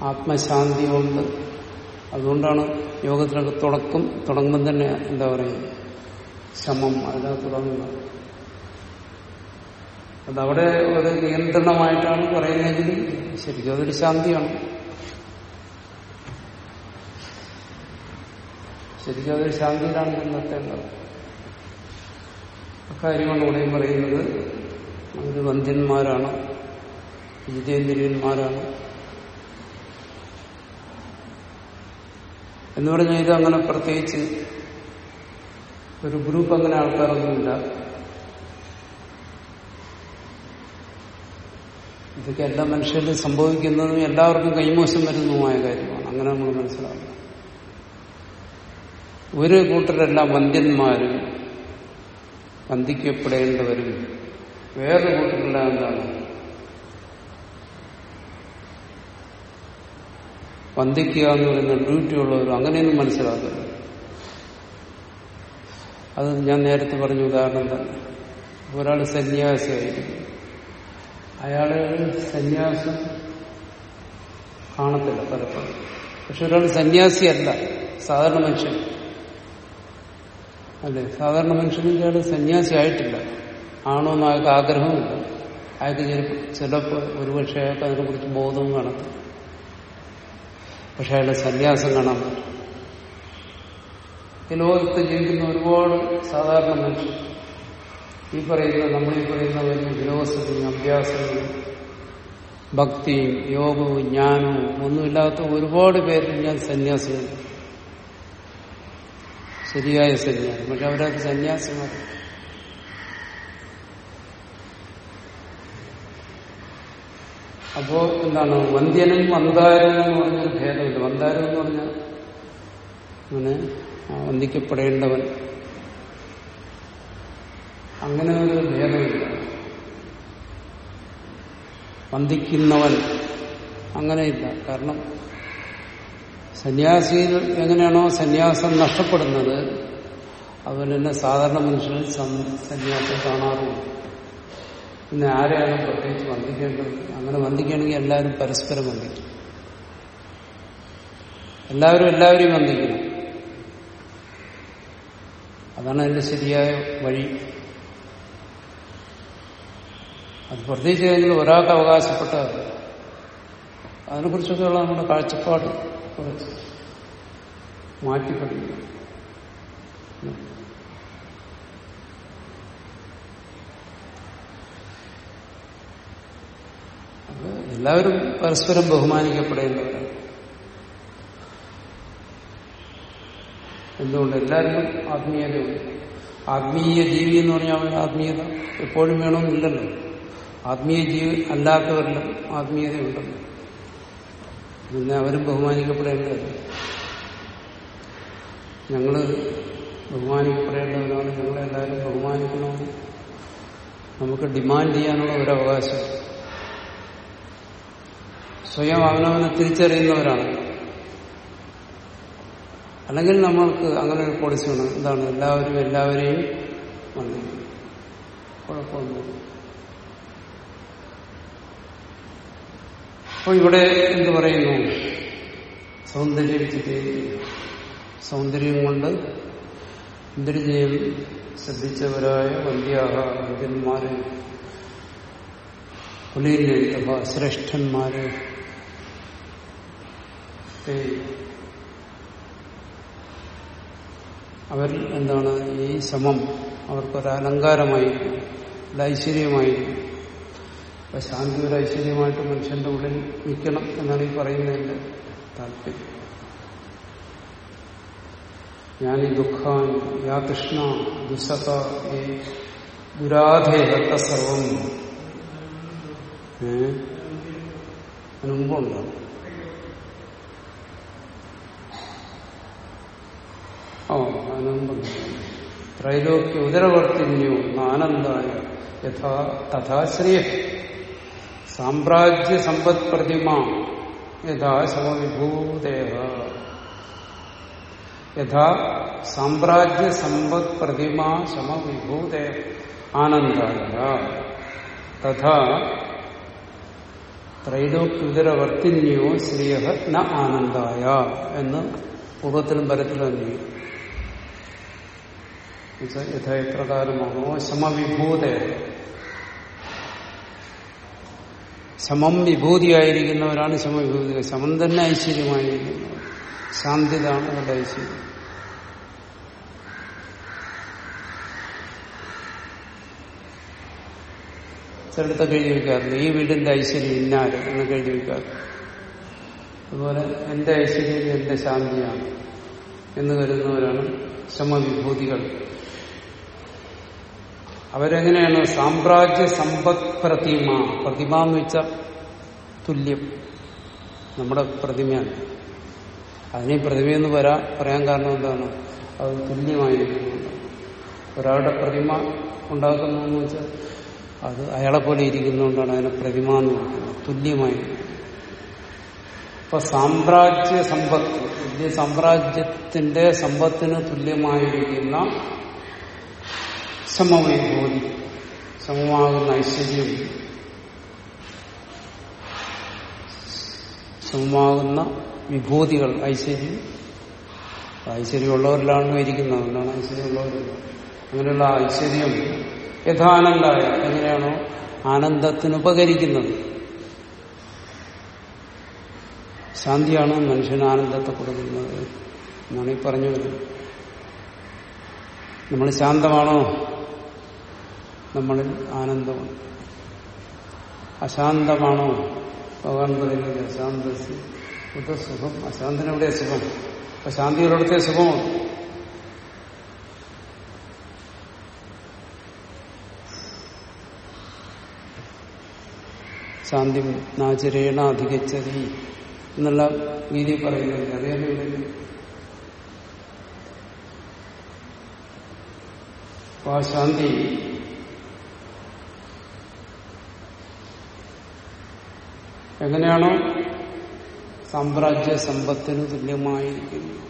ആത്മശാന്തി കൊണ്ട് അതുകൊണ്ടാണ് യോഗത്തിനൊക്കെ തുടക്കം തുടങ്ങുമ്പം തന്നെ എന്താ പറയുക? ശമം. അതിനകത്ത് തുടങ്ങുന്നത്. അതവിടെ ഒരു നിയന്ത്രണമായിട്ടാണ് പറയുന്നതെങ്കിൽ ശരിക്കും അതൊരു ശാന്തിയാണ്. ശരിക്കും അതൊരു ശാന്തിയിലാണ് നിർത്തേണ്ടത് അക്കാര്യമാണ് ഇവിടെയും പറയുന്നത്. അവർ വന്ധ്യന്മാരാണ് ജിതേന്ദ്രിയന്മാരാണ് എന്ന് പറഞ്ഞാൽ ഇത് അങ്ങനെ പ്രത്യേകിച്ച് ഒരു ഗ്രൂപ്പ് അങ്ങനെ ആൾക്കാരൊന്നുമില്ല. ഇതൊക്കെ എല്ലാ മനുഷ്യരിലും സംഭവിക്കുന്നതും എല്ലാവർക്കും കൈമോശം വരുന്നതുമായ കാര്യമാണ്. അങ്ങനെ നമ്മൾ മനസ്സിലാക്കണം. ഒരു കൂട്ടരെല്ലാം വന്ധ്യന്മാരും വന്ധിക്കപ്പെടേണ്ടവരും. വേറൊരു കൂട്ടരെല്ലാം എന്താണ്? വന്ദിക്കുക എന്ന് പറയുന്ന ഡ്യൂട്ടി അങ്ങനെയൊന്നും മനസ്സിലാക്കരുത്. അത് ഞാൻ നേരത്തെ പറഞ്ഞ ഉദാഹരണം തന്നെ. ഒരാൾ സന്യാസിയായിരിക്കും. അയാൾ സന്യാസം കാണത്തില്ല പലപ്പോഴും. പക്ഷെ ഒരാൾ സന്യാസിയല്ല സാധാരണ മനുഷ്യൻ. അല്ലെ സാധാരണ മനുഷ്യനും ഇയാൾ സന്യാസി ആയിട്ടില്ല. ആണോ എന്ന് അയാൾക്ക് ആഗ്രഹമില്ല അയാൾക്ക് ചിലപ്പോൾ ഒരുപക്ഷെ അയാൾക്ക് അതിനെക്കുറിച്ച് ബോധവും കാണത്തില്ല പക്ഷെ അയാളുടെ സന്യാസം കാണാൻ പറ്റും. ഈ ലോകത്ത് ജീവിക്കുന്ന ഒരുപാട് സാധാരണ മനുഷ്യർ. ഈ പറയുന്ന നമ്മൾ ഈ പറയുന്ന വലിയ ഫിലോസഫിയും അഭ്യാസങ്ങളും ഭക്തിയും യോഗവും ജ്ഞാനവും ഒന്നുമില്ലാത്ത ഒരുപാട് പേരിൽ ഞാൻ സന്യാസികളുണ്ട്. ശരിയായ സന്യാസം. പക്ഷെ അവരത് സന്യാസിമാർ അപ്പോ എന്താണ്? വന്ധ്യനും വന്താരും എന്ന് പറഞ്ഞൊരു ഭേദമില്ല. വന്താരം എന്ന് പറഞ്ഞാൽ അങ്ങനെ വന്ദിക്കപ്പെടേണ്ടവൻ. അങ്ങനെ ഒരു ഭേദമില്ല. വന്ദിക്കുന്നവൻ. അങ്ങനെയില്ല. കാരണം സന്യാസിയിൽ എങ്ങനെയാണോ സന്യാസം നഷ്ടപ്പെടുന്നത് അതുപോലെ തന്നെ സാധാരണ മനുഷ്യരിൽ സന്യാസം കാണാറുണ്ട്. പിന്നെ ആരെയാണ് പ്രത്യേകിച്ച് വന്ദിക്കേണ്ടത് അങ്ങനെ വന്ദിക്കുകയാണെങ്കിൽ എല്ലാവരും പരസ്പരം വന്ദിക്കും എല്ലാവരും എല്ലാവരെയും വന്ദിക്കണം. അതാണ് അതിന്റെ ശരിയായ വഴി. അത് പ്രത്യേകിച്ച് കഴിഞ്ഞാൽ ഒരാൾക്ക് അവകാശപ്പെട്ടതല്ല അതിനെക്കുറിച്ചൊക്കെയുള്ള നമ്മുടെ കാഴ്ചപ്പാട്. കുറച്ച് മാറ്റിപ്പഠിക്കണം അത് എല്ലാവരും പരസ്പരം ബഹുമാനിക്കപ്പെടേണ്ടവരാണ്. എന്തുകൊണ്ട്? എല്ലാവരും ആത്മീയതയുണ്ട്. ആത്മീയ ജീവി എന്ന് പറഞ്ഞാൽ അവരുടെ ആത്മീയത എപ്പോഴും വേണമെന്നില്ലല്ലോ. ആത്മീയ ജീവി അല്ലാത്തവരിലും ആത്മീയതയുണ്ടല്ലോ പിന്നെ അവരും ബഹുമാനിക്കപ്പെടേണ്ടത്. ഞങ്ങൾ ബഹുമാനിക്കപ്പെടേണ്ടവരാണ് ഞങ്ങളെല്ലാവരും ബഹുമാനിക്കണമെന്ന് നമുക്ക് ഡിമാൻഡ് ചെയ്യാനുള്ള ഒരു അവകാശം സ്വയം അവനവനെ തിരിച്ചറിയുന്നവരാണ്. അല്ലെങ്കിൽ നമ്മൾക്ക് അങ്ങനെ ഒരു പോളിസി വേണം. എന്താണ് എല്ലാവരും എല്ലാവരെയും വന്നിരിക്കും കുഴപ്പമൊന്നുമില്ല. അപ്പൊ ഇവിടെ എന്ത് പറയുന്നു? സൗന്ദര്യം സൗന്ദര്യം കൊണ്ട് ഇന്ദ്രിജയം ശ്രദ്ധിച്ചവരായ വന്ധ്യാഹ വന്ധ്യന്മാര് കുലീനേതഭ ശ്രേഷ്ഠന്മാര് അവർ എന്താണ് ഈ ശമം അവർക്കൊരലങ്കാരമായിരുന്നു അലങ്കാരമായി ഒരു ഐശ്വര്യമായി അപ്പൊ ശാന്തി ഐശ്വര്യമായിട്ട് മനുഷ്യന്റെ ഉള്ളിൽ നിൽക്കണം എന്നാണ് ഈ പറയുന്നതിന്റെ താല്പര്യം. ഞാൻ ഈ ദുഃഖാൻ യാ കൃഷ്ണ ദുസത ദുരാധേ ദുരാധേഹത്ത സർവം. മുമ്പുണ്ട് ഓ അതിനുമ്പുണ്ട് ത്രൈലോക്യ ഉദരവർത്തിന്യോ ആനന്ദായ യഥാ തഥാശ്രയ. സാമ്രാജ്യ സമ്പത് പ്രതിമ യഥാ ശമവിഭൂദേഹ യഥാ സാമ്രാജ്യ സമ്പത് പ്രതിമ ശമവിഭൂതേ ആനന്ദായ. തഥാ ത്രൈലോക്യുദരവർത്തിന്യോ ശ്രീയ ന ആനന്ദായ എന്ന് പൂർവത്തിലും പരത്തിലും അന്വയിക്കും യഥാ എപ്രകാരമാണോ? ശമവിഭൂത ശമം വിഭൂതിയായിരിക്കുന്നവരാണ് ശമവിഭൂതി ശമം തന്നെ ഐശ്വര്യമായിരിക്കുന്നവർ ശാന്തിതാണ് അവരുടെ ഐശ്വര്യം. ചിലടത്തൊക്കെ എഴുതി വെക്കാറുണ്ട്. ഈ വീടിന്റെ ഐശ്വര്യം ഇന്നാര് എന്നൊക്കെ എഴുതി വെക്കാറുണ്ട്. അതുപോലെ എന്റെ ഐശ്വര്യം എന്റെ ശാന്തിയാണ് എന്ന് കരുതുന്നവരാണ് ശമവിഭൂതികൾ അവരെങ്ങനെയാണ്? സാമ്രാജ്യ സമ്പദ് പ്രതിമ. പ്രതിമ എന്ന് വെച്ചാൽ തുല്യം. നമ്മുടെ പ്രതിമയാണ്. അതിനെ പ്രതിമയെന്ന് വരാ പറയാൻ കാരണം എന്താണ്? അത് തുല്യമായിരിക്കുന്നുണ്ട് ഒരാളുടെ പ്രതിമ ഉണ്ടാക്കുന്നതെന്ന് വെച്ചാൽ അത് അയാളെ പോലെ ഇരിക്കുന്നതുകൊണ്ടാണ് അതിനെ പ്രതിമ എന്ന് പറയുന്നത് തുല്യമായി. അപ്പൊ സാമ്രാജ്യ സമ്പത്ത് വലിയ സാമ്രാജ്യത്തിന്റെ സമ്പത്തിന് തുല്യമായിരിക്കുന്ന സമവൈഭൂതി സമമാകുന്ന ഐശ്വര്യം സമമാകുന്ന വിഭൂതികൾ ഐശ്വര്യം. ഐശ്വര്യമുള്ളവരിലാണ് ഇരിക്കുന്നത്. അതുകൊണ്ടാണ് ഐശ്വര്യമുള്ളവരില്ല. അങ്ങനെയുള്ള ഐശ്വര്യം യഥാനന്ദായ എങ്ങനെയാണോ ആനന്ദത്തിന് ഉപകരിക്കുന്നത്. ശാന്തിയാണ് മനുഷ്യന് ആനന്ദത്തെ കൊടുക്കുന്നത്. എന്നാണ് ഈ പറഞ്ഞു വരുന്നത് നമ്മൾ ശാന്തമാണോ? നമ്മളിൽ ആനന്ദമാണ്. അശാന്തമാണോ? ഭഗവാൻ പറയുന്നത് അശാന്ത സുഖം. അശാന്തനെവിടെ സുഖം? അപ്പൊ ശാന്തി ഒരിടത്തെ സുഖമാണ് ശാന്തി നാചരേണ അധികച്ചതി എന്നുള്ള രീതി പറയുന്നത് അതേപോലെ ആ ശാന്തി എങ്ങനെയാണോ സാമ്രാജ്യ സമ്പത്തിന് തുല്യമായിരിക്കുന്നു.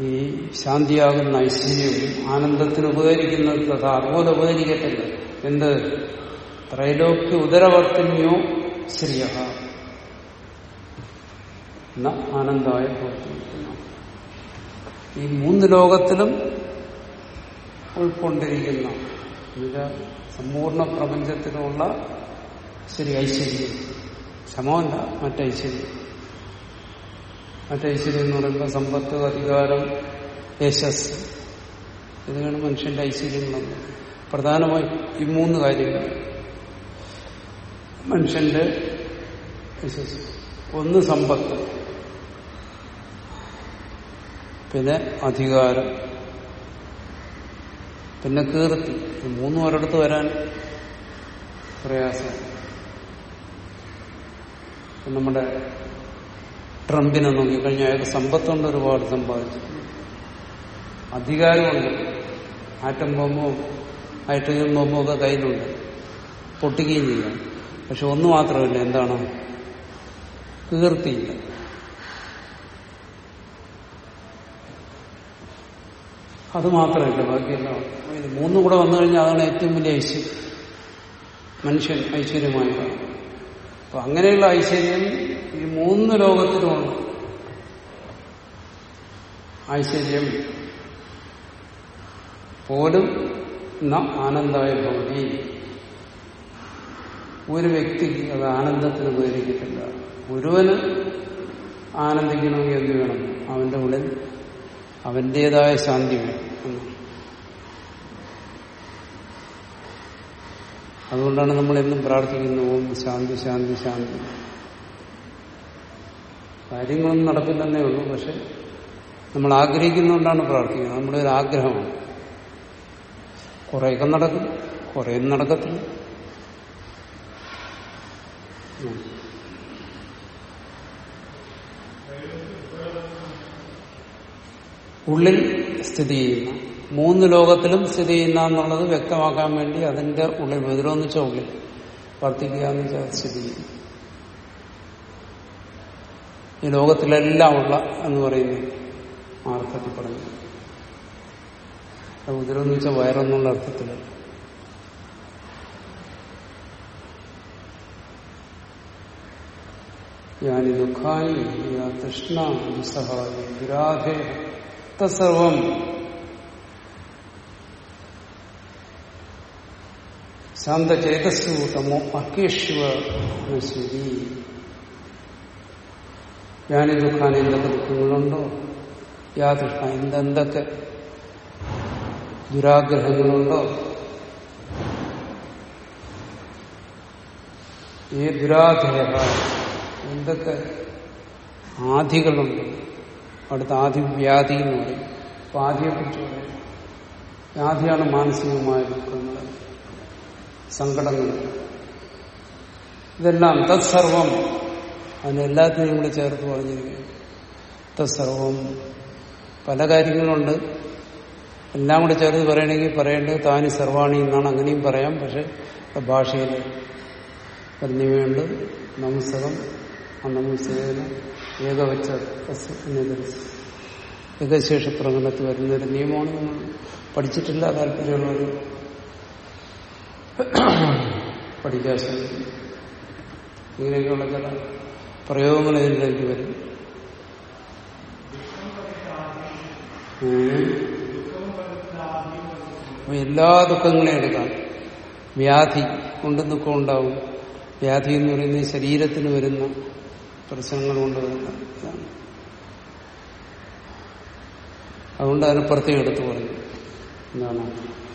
ഈ ശാന്തിയാകുന്ന ഐശ്വര്യം ആനന്ദത്തിന് ഉപകരിക്കുന്നത് കഥ അതുപോലെ ഉപകരിക്കത്തില്ല. എന്ത്? ത്രൈലോക്യ ഉദരവർത്തിന്യോ ശ്രീയ എന്ന ആനന്ദമായ പ്രവർത്തിക്കുന്നു. ഈ മൂന്ന് ലോകത്തിലും ഉൾക്കൊണ്ടിരിക്കുന്ന സമ്പൂർണ പ്രപഞ്ചത്തിലുള്ള ശരി ഐശ്വര്യം. സമമല്ല മറ്റൈശ്വര്യം മറ്റൈശ്വര്യം എന്ന് പറയുമ്പോൾ സമ്പത്ത് അധികാരം യശസ്. ഇതാണ് മനുഷ്യന്റെ ഐശ്വര്യങ്ങളെന്ന് പ്രധാനമായി ഈ മൂന്ന് കാര്യങ്ങൾ. മനുഷ്യന്റെ യശസ്. ഒന്ന് സമ്പത്ത്. പിന്നെ അധികാരം. പിന്നെ കീർത്തി. മൂന്നും ഒരിടത്ത് വരാൻ പ്രയാസം. നമ്മുടെ ട്രംപിനെ നോക്കിക്കഴിഞ്ഞാൽ അയാൾക്ക് സമ്പത്തുകൊണ്ട് ഒരുപാട് സമ്പാദിച്ചു. അധികാരമുണ്ട്. ആറ്റം ബോംബോ ഹൈഡ്രജൻ ബോംബോ ഒക്കെ കയ്യിലുണ്ട്. പൊട്ടിക്കുകയും ചെയ്യാം. പക്ഷെ ഒന്ന് മാത്രമല്ല എന്താണ്? കീർത്തിയില്ല. അത് മാത്രമല്ല ബാക്കിയെല്ലാം. മൂന്നും കൂടെ വന്നു കഴിഞ്ഞാൽ അതാണ് ഏറ്റവും വലിയ ഐശ്വര്യം. മനുഷ്യൻ ഐശ്വര്യമായതാണ് അപ്പൊ അങ്ങനെയുള്ള ഐശ്വര്യം ഈ മൂന്ന് ലോകത്തിലുമുണ്ട് ഐശ്വര്യം പോലും നാം ആനന്ദായ ഭവതി. ഒരു വ്യക്തിക്ക് അത് ആനന്ദത്തിന് ഉപകരിക്കത്തില്ല. ഒരുവന് ആനന്ദിക്കണമെങ്കിൽ എന്ത് വേണം? അവന്റെ ഉള്ളിൽ അവന്റേതായ ശാന്തി വേണം. അതുകൊണ്ടാണ് നമ്മൾ എന്നും പ്രാർത്ഥിക്കുന്നത് ഓം ശാന്തി ശാന്തി ശാന്തി. കാര്യങ്ങളൊന്നും നടക്കില്ലെന്നേ ഉള്ളൂ. പക്ഷെ നമ്മൾ ആഗ്രഹിക്കുന്നതുകൊണ്ടാണ് പ്രാർത്ഥിക്കുന്നത്. നമ്മുടെ ഒരു ആഗ്രഹമാണ്. കുറേയൊക്കെ നടക്കും. കുറേയൊന്നും നടക്കത്തില്ല. ഉള്ളിൽ സ്ഥിതി ചെയ്യുന്ന മൂന്ന് ലോകത്തിലും സ്ഥിതി ചെയ്യുന്ന എന്നുള്ളത് വ്യക്തമാക്കാൻ വേണ്ടി അതിന്റെ ഉള്ളിൽ വിതിരോന്ന് വെച്ചാൽ ഉള്ളിൽ വർദ്ധിക്കുക എന്ന് വെച്ചാൽ സ്ഥിതി ചെയ്യും. ഈ ലോകത്തിലെല്ലാം ഉള്ള എന്ന് പറയുന്നത് ആർത്ഥത്തിൽ പറഞ്ഞു. ഉദരം വെച്ച വയറെന്നുള്ള അർത്ഥത്തിൽ യാനി ദുഃഖായി തൃഷ്ണ നിസ്സഹായ വിരാധേ തത്സർവം ശാന്തചേതസ്സു തമോ അക്കേഷ്വ ശരി യാനി ദുഃഖാനി എന്തൊക്കെ ദുഃഖങ്ങളുണ്ടോ യാ തൃഷ്ണ എന്തെന്തൊക്കെ? ദുരാഗ്രഹങ്ങളുണ്ടോ? ഏ ദുരാധേയ എന്തൊക്കെ? ആധികളുണ്ട് അടുത്ത ആദിവ്യാധി എന്ന് പറയും. അപ്പൊ ആദിയെ കുറിച്ച് പറയും. വ്യാധിയാണ് മാനസികമായ ദുഃഖങ്ങൾ. സങ്കടങ്ങൾ. ഇതെല്ലാം തത്സർവം. അതിനെല്ലാത്തിനെയും കൂടി ചേർത്ത് പറഞ്ഞിരിക്കുകയാണ് തത്സർവം. പല കാര്യങ്ങളുണ്ട്. എല്ലാം കൂടി ചേർത്ത് പറയണമെങ്കിൽ പറയേണ്ടത് താനി സർവാണി എന്നാണ് അങ്ങനെയും പറയാം. പക്ഷെ ഭാഷയിൽ പറഞ്ഞുവേണ്ട നമസ്തകം അന്നമസ്തേന ഏകവച്ച ഏകശേഷ പ്രകടനത്തിൽ വരുന്നൊരു നിയമമാണ്. പഠിച്ചിട്ടില്ല താല്പര്യമുള്ളവർ പഠിക്കാൻ ശ്രമിക്കും ഇങ്ങനെയൊക്കെയുള്ള ചില പ്രയോഗങ്ങൾ ഇതിലേക്ക് വരും. എല്ലാ ദുഃഖങ്ങളെയും എടുക്കാം. വ്യാധി കൊണ്ട് ദുഃഖം ഉണ്ടാവും. വ്യാധി എന്ന് പറയുന്നത് ശരീരത്തിന് വരുന്ന പ്രശ്നങ്ങൾ കൊണ്ട് വരുന്ന അതുകൊണ്ട് അതിന് പ്രത്യേകം എടുത്തു പറഞ്ഞു എന്താണ്?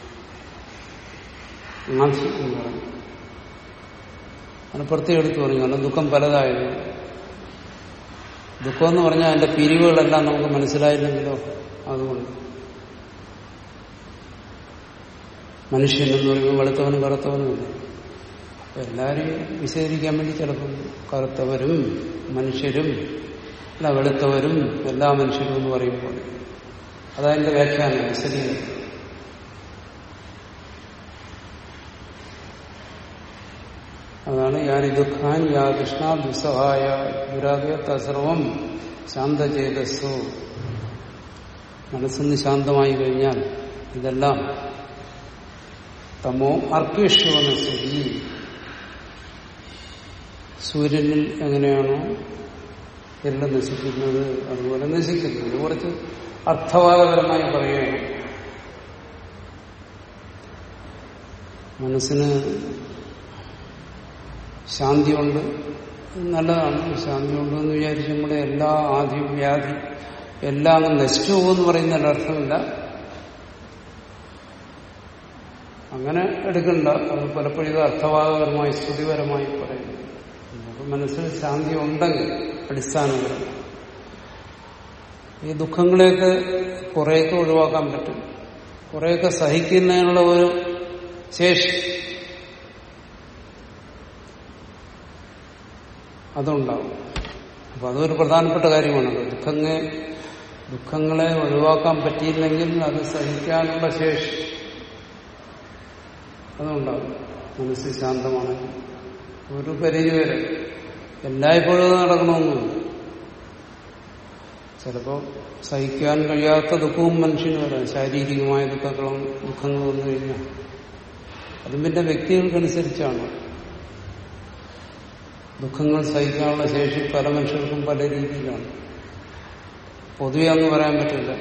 അതിന് പ്രത്യേകം എടുത്തു പറഞ്ഞു കാരണം ദുഃഖം പലതായത് ദുഃഖം എന്ന് പറഞ്ഞാൽ അതിന്റെ പിരിവുകളെല്ലാം നമുക്ക് മനസ്സിലായില്ലെങ്കിലോ? അതുകൊണ്ട്. മനുഷ്യൻ എന്ന് പറയുമ്പോൾ വെളുത്തവനും കറുത്തവനുമില്ല എല്ലാവരെയും വിശദീകരിക്കാൻ വേണ്ടി ചിലപ്പോൾ കറുത്തവരും മനുഷ്യരും അല്ല വെളുത്തവരും എല്ലാ മനുഷ്യരും എന്ന് പറയുമ്പോൾ. അതതിന്റെ വ്യാഖ്യാനം വിശദീകരണം. അതാണ് യാനി ദുഃഖാൻ യാ കൃഷ്ണ ദുസ്സഹായ. തസർവം ശാന്തചേതസ്സു. മനസ്സൊന്ന് ശാന്തമായി കഴിഞ്ഞാൽ ഇതെല്ലാം തമോ അർക്കേഷ്വെന്ന സ്ഥിതി. സൂര്യനിൽ എങ്ങനെയാണോ എല്ലാം നശിക്കുന്നത് അതുപോലെ നശിക്കുന്നത് കുറച്ച് അർത്ഥവാദപരമായി പറയുകയാണ്. മനസ്സിന് ശാന്തിയുണ്ട്. നല്ലതാണ്. ശാന്തി എന്ന് വിചാരിച്ച് നമ്മുടെ എല്ലാ ആദ്യം വ്യാധി എല്ലാം നശിച്ചു പോകുമെന്ന് പറയുന്ന അർത്ഥമില്ല. അങ്ങനെ എടുക്കണ്ട. അത് പലപ്പോഴും ഇത് അർത്ഥവാദപരമായി സ്തുതിപരമായി പറയുന്നു. നമുക്ക് മനസ്സിൽ ശാന്തി ഉണ്ടെങ്കിൽ അടിസ്ഥാനപരം ഈ ദുഃഖങ്ങളെയൊക്കെ കുറേയൊക്കെ ഒഴിവാക്കാൻ പറ്റും. കുറേയൊക്കെ സഹിക്കുന്നതിനുള്ള ഒരു ശേഷി അതുണ്ടാവും. അപ്പൊ അതൊരു പ്രധാനപ്പെട്ട കാര്യമാണ് ദുഃഖങ്ങൾ ദുഃഖങ്ങളെ ഒഴിവാക്കാൻ പറ്റിയില്ലെങ്കിൽ അത് സഹിക്കാനുള്ള ശേഷി അതുണ്ടാവും. മനസ്സ് ശാന്തമാണ്. ഒരു പരിധി വരെ എല്ലായ്പ്പോഴും നടക്കണമെന്നില്ല. ചിലപ്പോൾ സഹിക്കാൻ കഴിയാത്ത ദുഃഖവും മനുഷ്യന് വരാം. ശാരീരികമായ ദുഃഖങ്ങളും ദുഃഖങ്ങളും വന്നു കഴിഞ്ഞാൽ. അതും പിന്നെ വ്യക്തികൾക്കനുസരിച്ചാണ്. ദുഃഖങ്ങൾ സഹിക്കാനുള്ള ശേഷി പല മനുഷ്യർക്കും പല രീതിയിലാണ്. പൊതുവെ പറയാൻ പറ്റില്ല.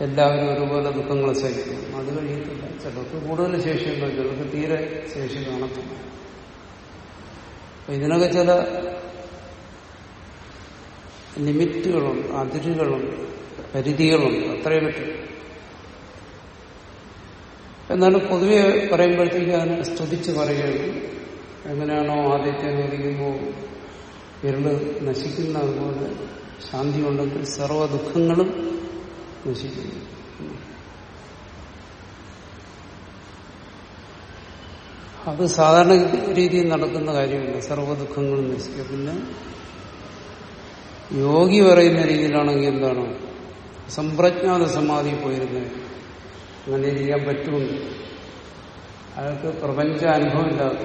എല്ലാവരും ഒരുപോലെ ദുഃഖങ്ങൾ സഹിക്കും. അത് കഴിയത്തില്ല. ചിലർക്ക് കൂടുതൽ ശേഷിയുണ്ടാവും. ചിലർക്ക് തീരെ ശേഷി കാണത്തില്ല. ഇതിനൊക്കെ ചില ലിമിറ്റുകളുണ്ട് അതിരുകളുണ്ട് പരിധികളുണ്ട്. അത്രേ പറ്റും. എന്നാലും പൊതുവെ പറയുമ്പോഴത്തേക്ക് അതിനെ സ്തുതിച്ച് പറയുകയാണ് എങ്ങനെയാണോ ആദിത്യം ഉദിക്കുമ്പോൾ ഇരുൾ നശിക്കുന്ന അതുപോലെ ശാന്തി ഉണ്ടെങ്കിൽ സർവ ദുഃഖങ്ങളും നശിക്കുന്നു. അത് സാധാരണ രീതിയിൽ നടക്കുന്ന കാര്യമില്ല. സർവ ദുഃഖങ്ങളും നശിക്കുക പിന്നെ യോഗി പറയുന്ന രീതിയിലാണെങ്കിൽ എന്താണ്? സമ്പ്രജ്ഞാത സമാധി പോയിരുന്നത് അങ്ങനെ ചെയ്യാൻ പറ്റുമെന്ന്. അയാൾക്ക് പ്രപഞ്ച അനുഭവമില്ലാത്ത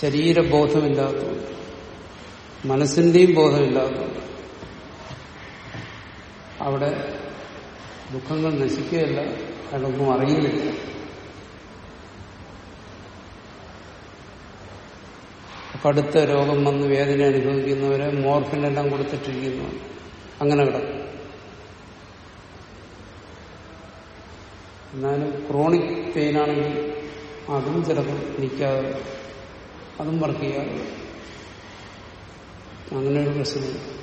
ശരീരബോധമില്ലാത്ത മനസ്സിന്റെയും ബോധമില്ലാത്തതുകൊണ്ട്. അവിടെ ദുഃഖങ്ങൾ നശിക്കുകയല്ല അയാളൊന്നും അറിയുന്നില്ല. കടുത്ത രോഗം വന്ന് വേദന അനുഭവിക്കുന്നവരെ മോർഫിനെല്ലാം കൊടുത്തിട്ടിരിക്കുന്നു. അങ്ങനെ കിടക്കും. എന്നാലും ക്രോണിക് പെയിനാണെങ്കിൽ അതും ചിലപ്പോൾ നിൽക്കാതെ അതും വർക്ക് ചെയ്യാതെ അങ്ങനെ ഒരു പ്രശ്നമില്ല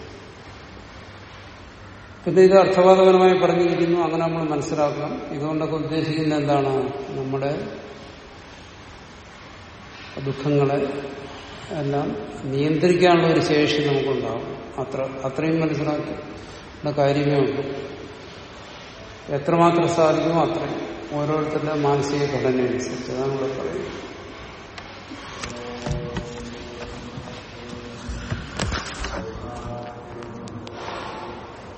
പിന്നെ ഇത് അർത്ഥവാദപരമായി പറഞ്ഞിരിക്കുന്നു അങ്ങനെ നമ്മൾ മനസ്സിലാക്കണം. ഇതുകൊണ്ടൊക്കെ ഉദ്ദേശിക്കുന്നത് എന്താണ്? നമ്മുടെ ദുഃഖങ്ങളെ എല്ലാം നിയന്ത്രിക്കാനുള്ള ഒരു ശേഷി നമുക്കുണ്ടാവും. അത്ര അത്രയും മനസ്സിലാക്കി. കാര്യമേ ഉള്ളൂ. എത്രമാത്രം സാധിക്കുമോ അത്രയും. ഓരോരുത്തരുടെ മാനസിക ഘടനയനുസരിച്ച് അതാണ് ഇവിടെ പറയുന്നത്.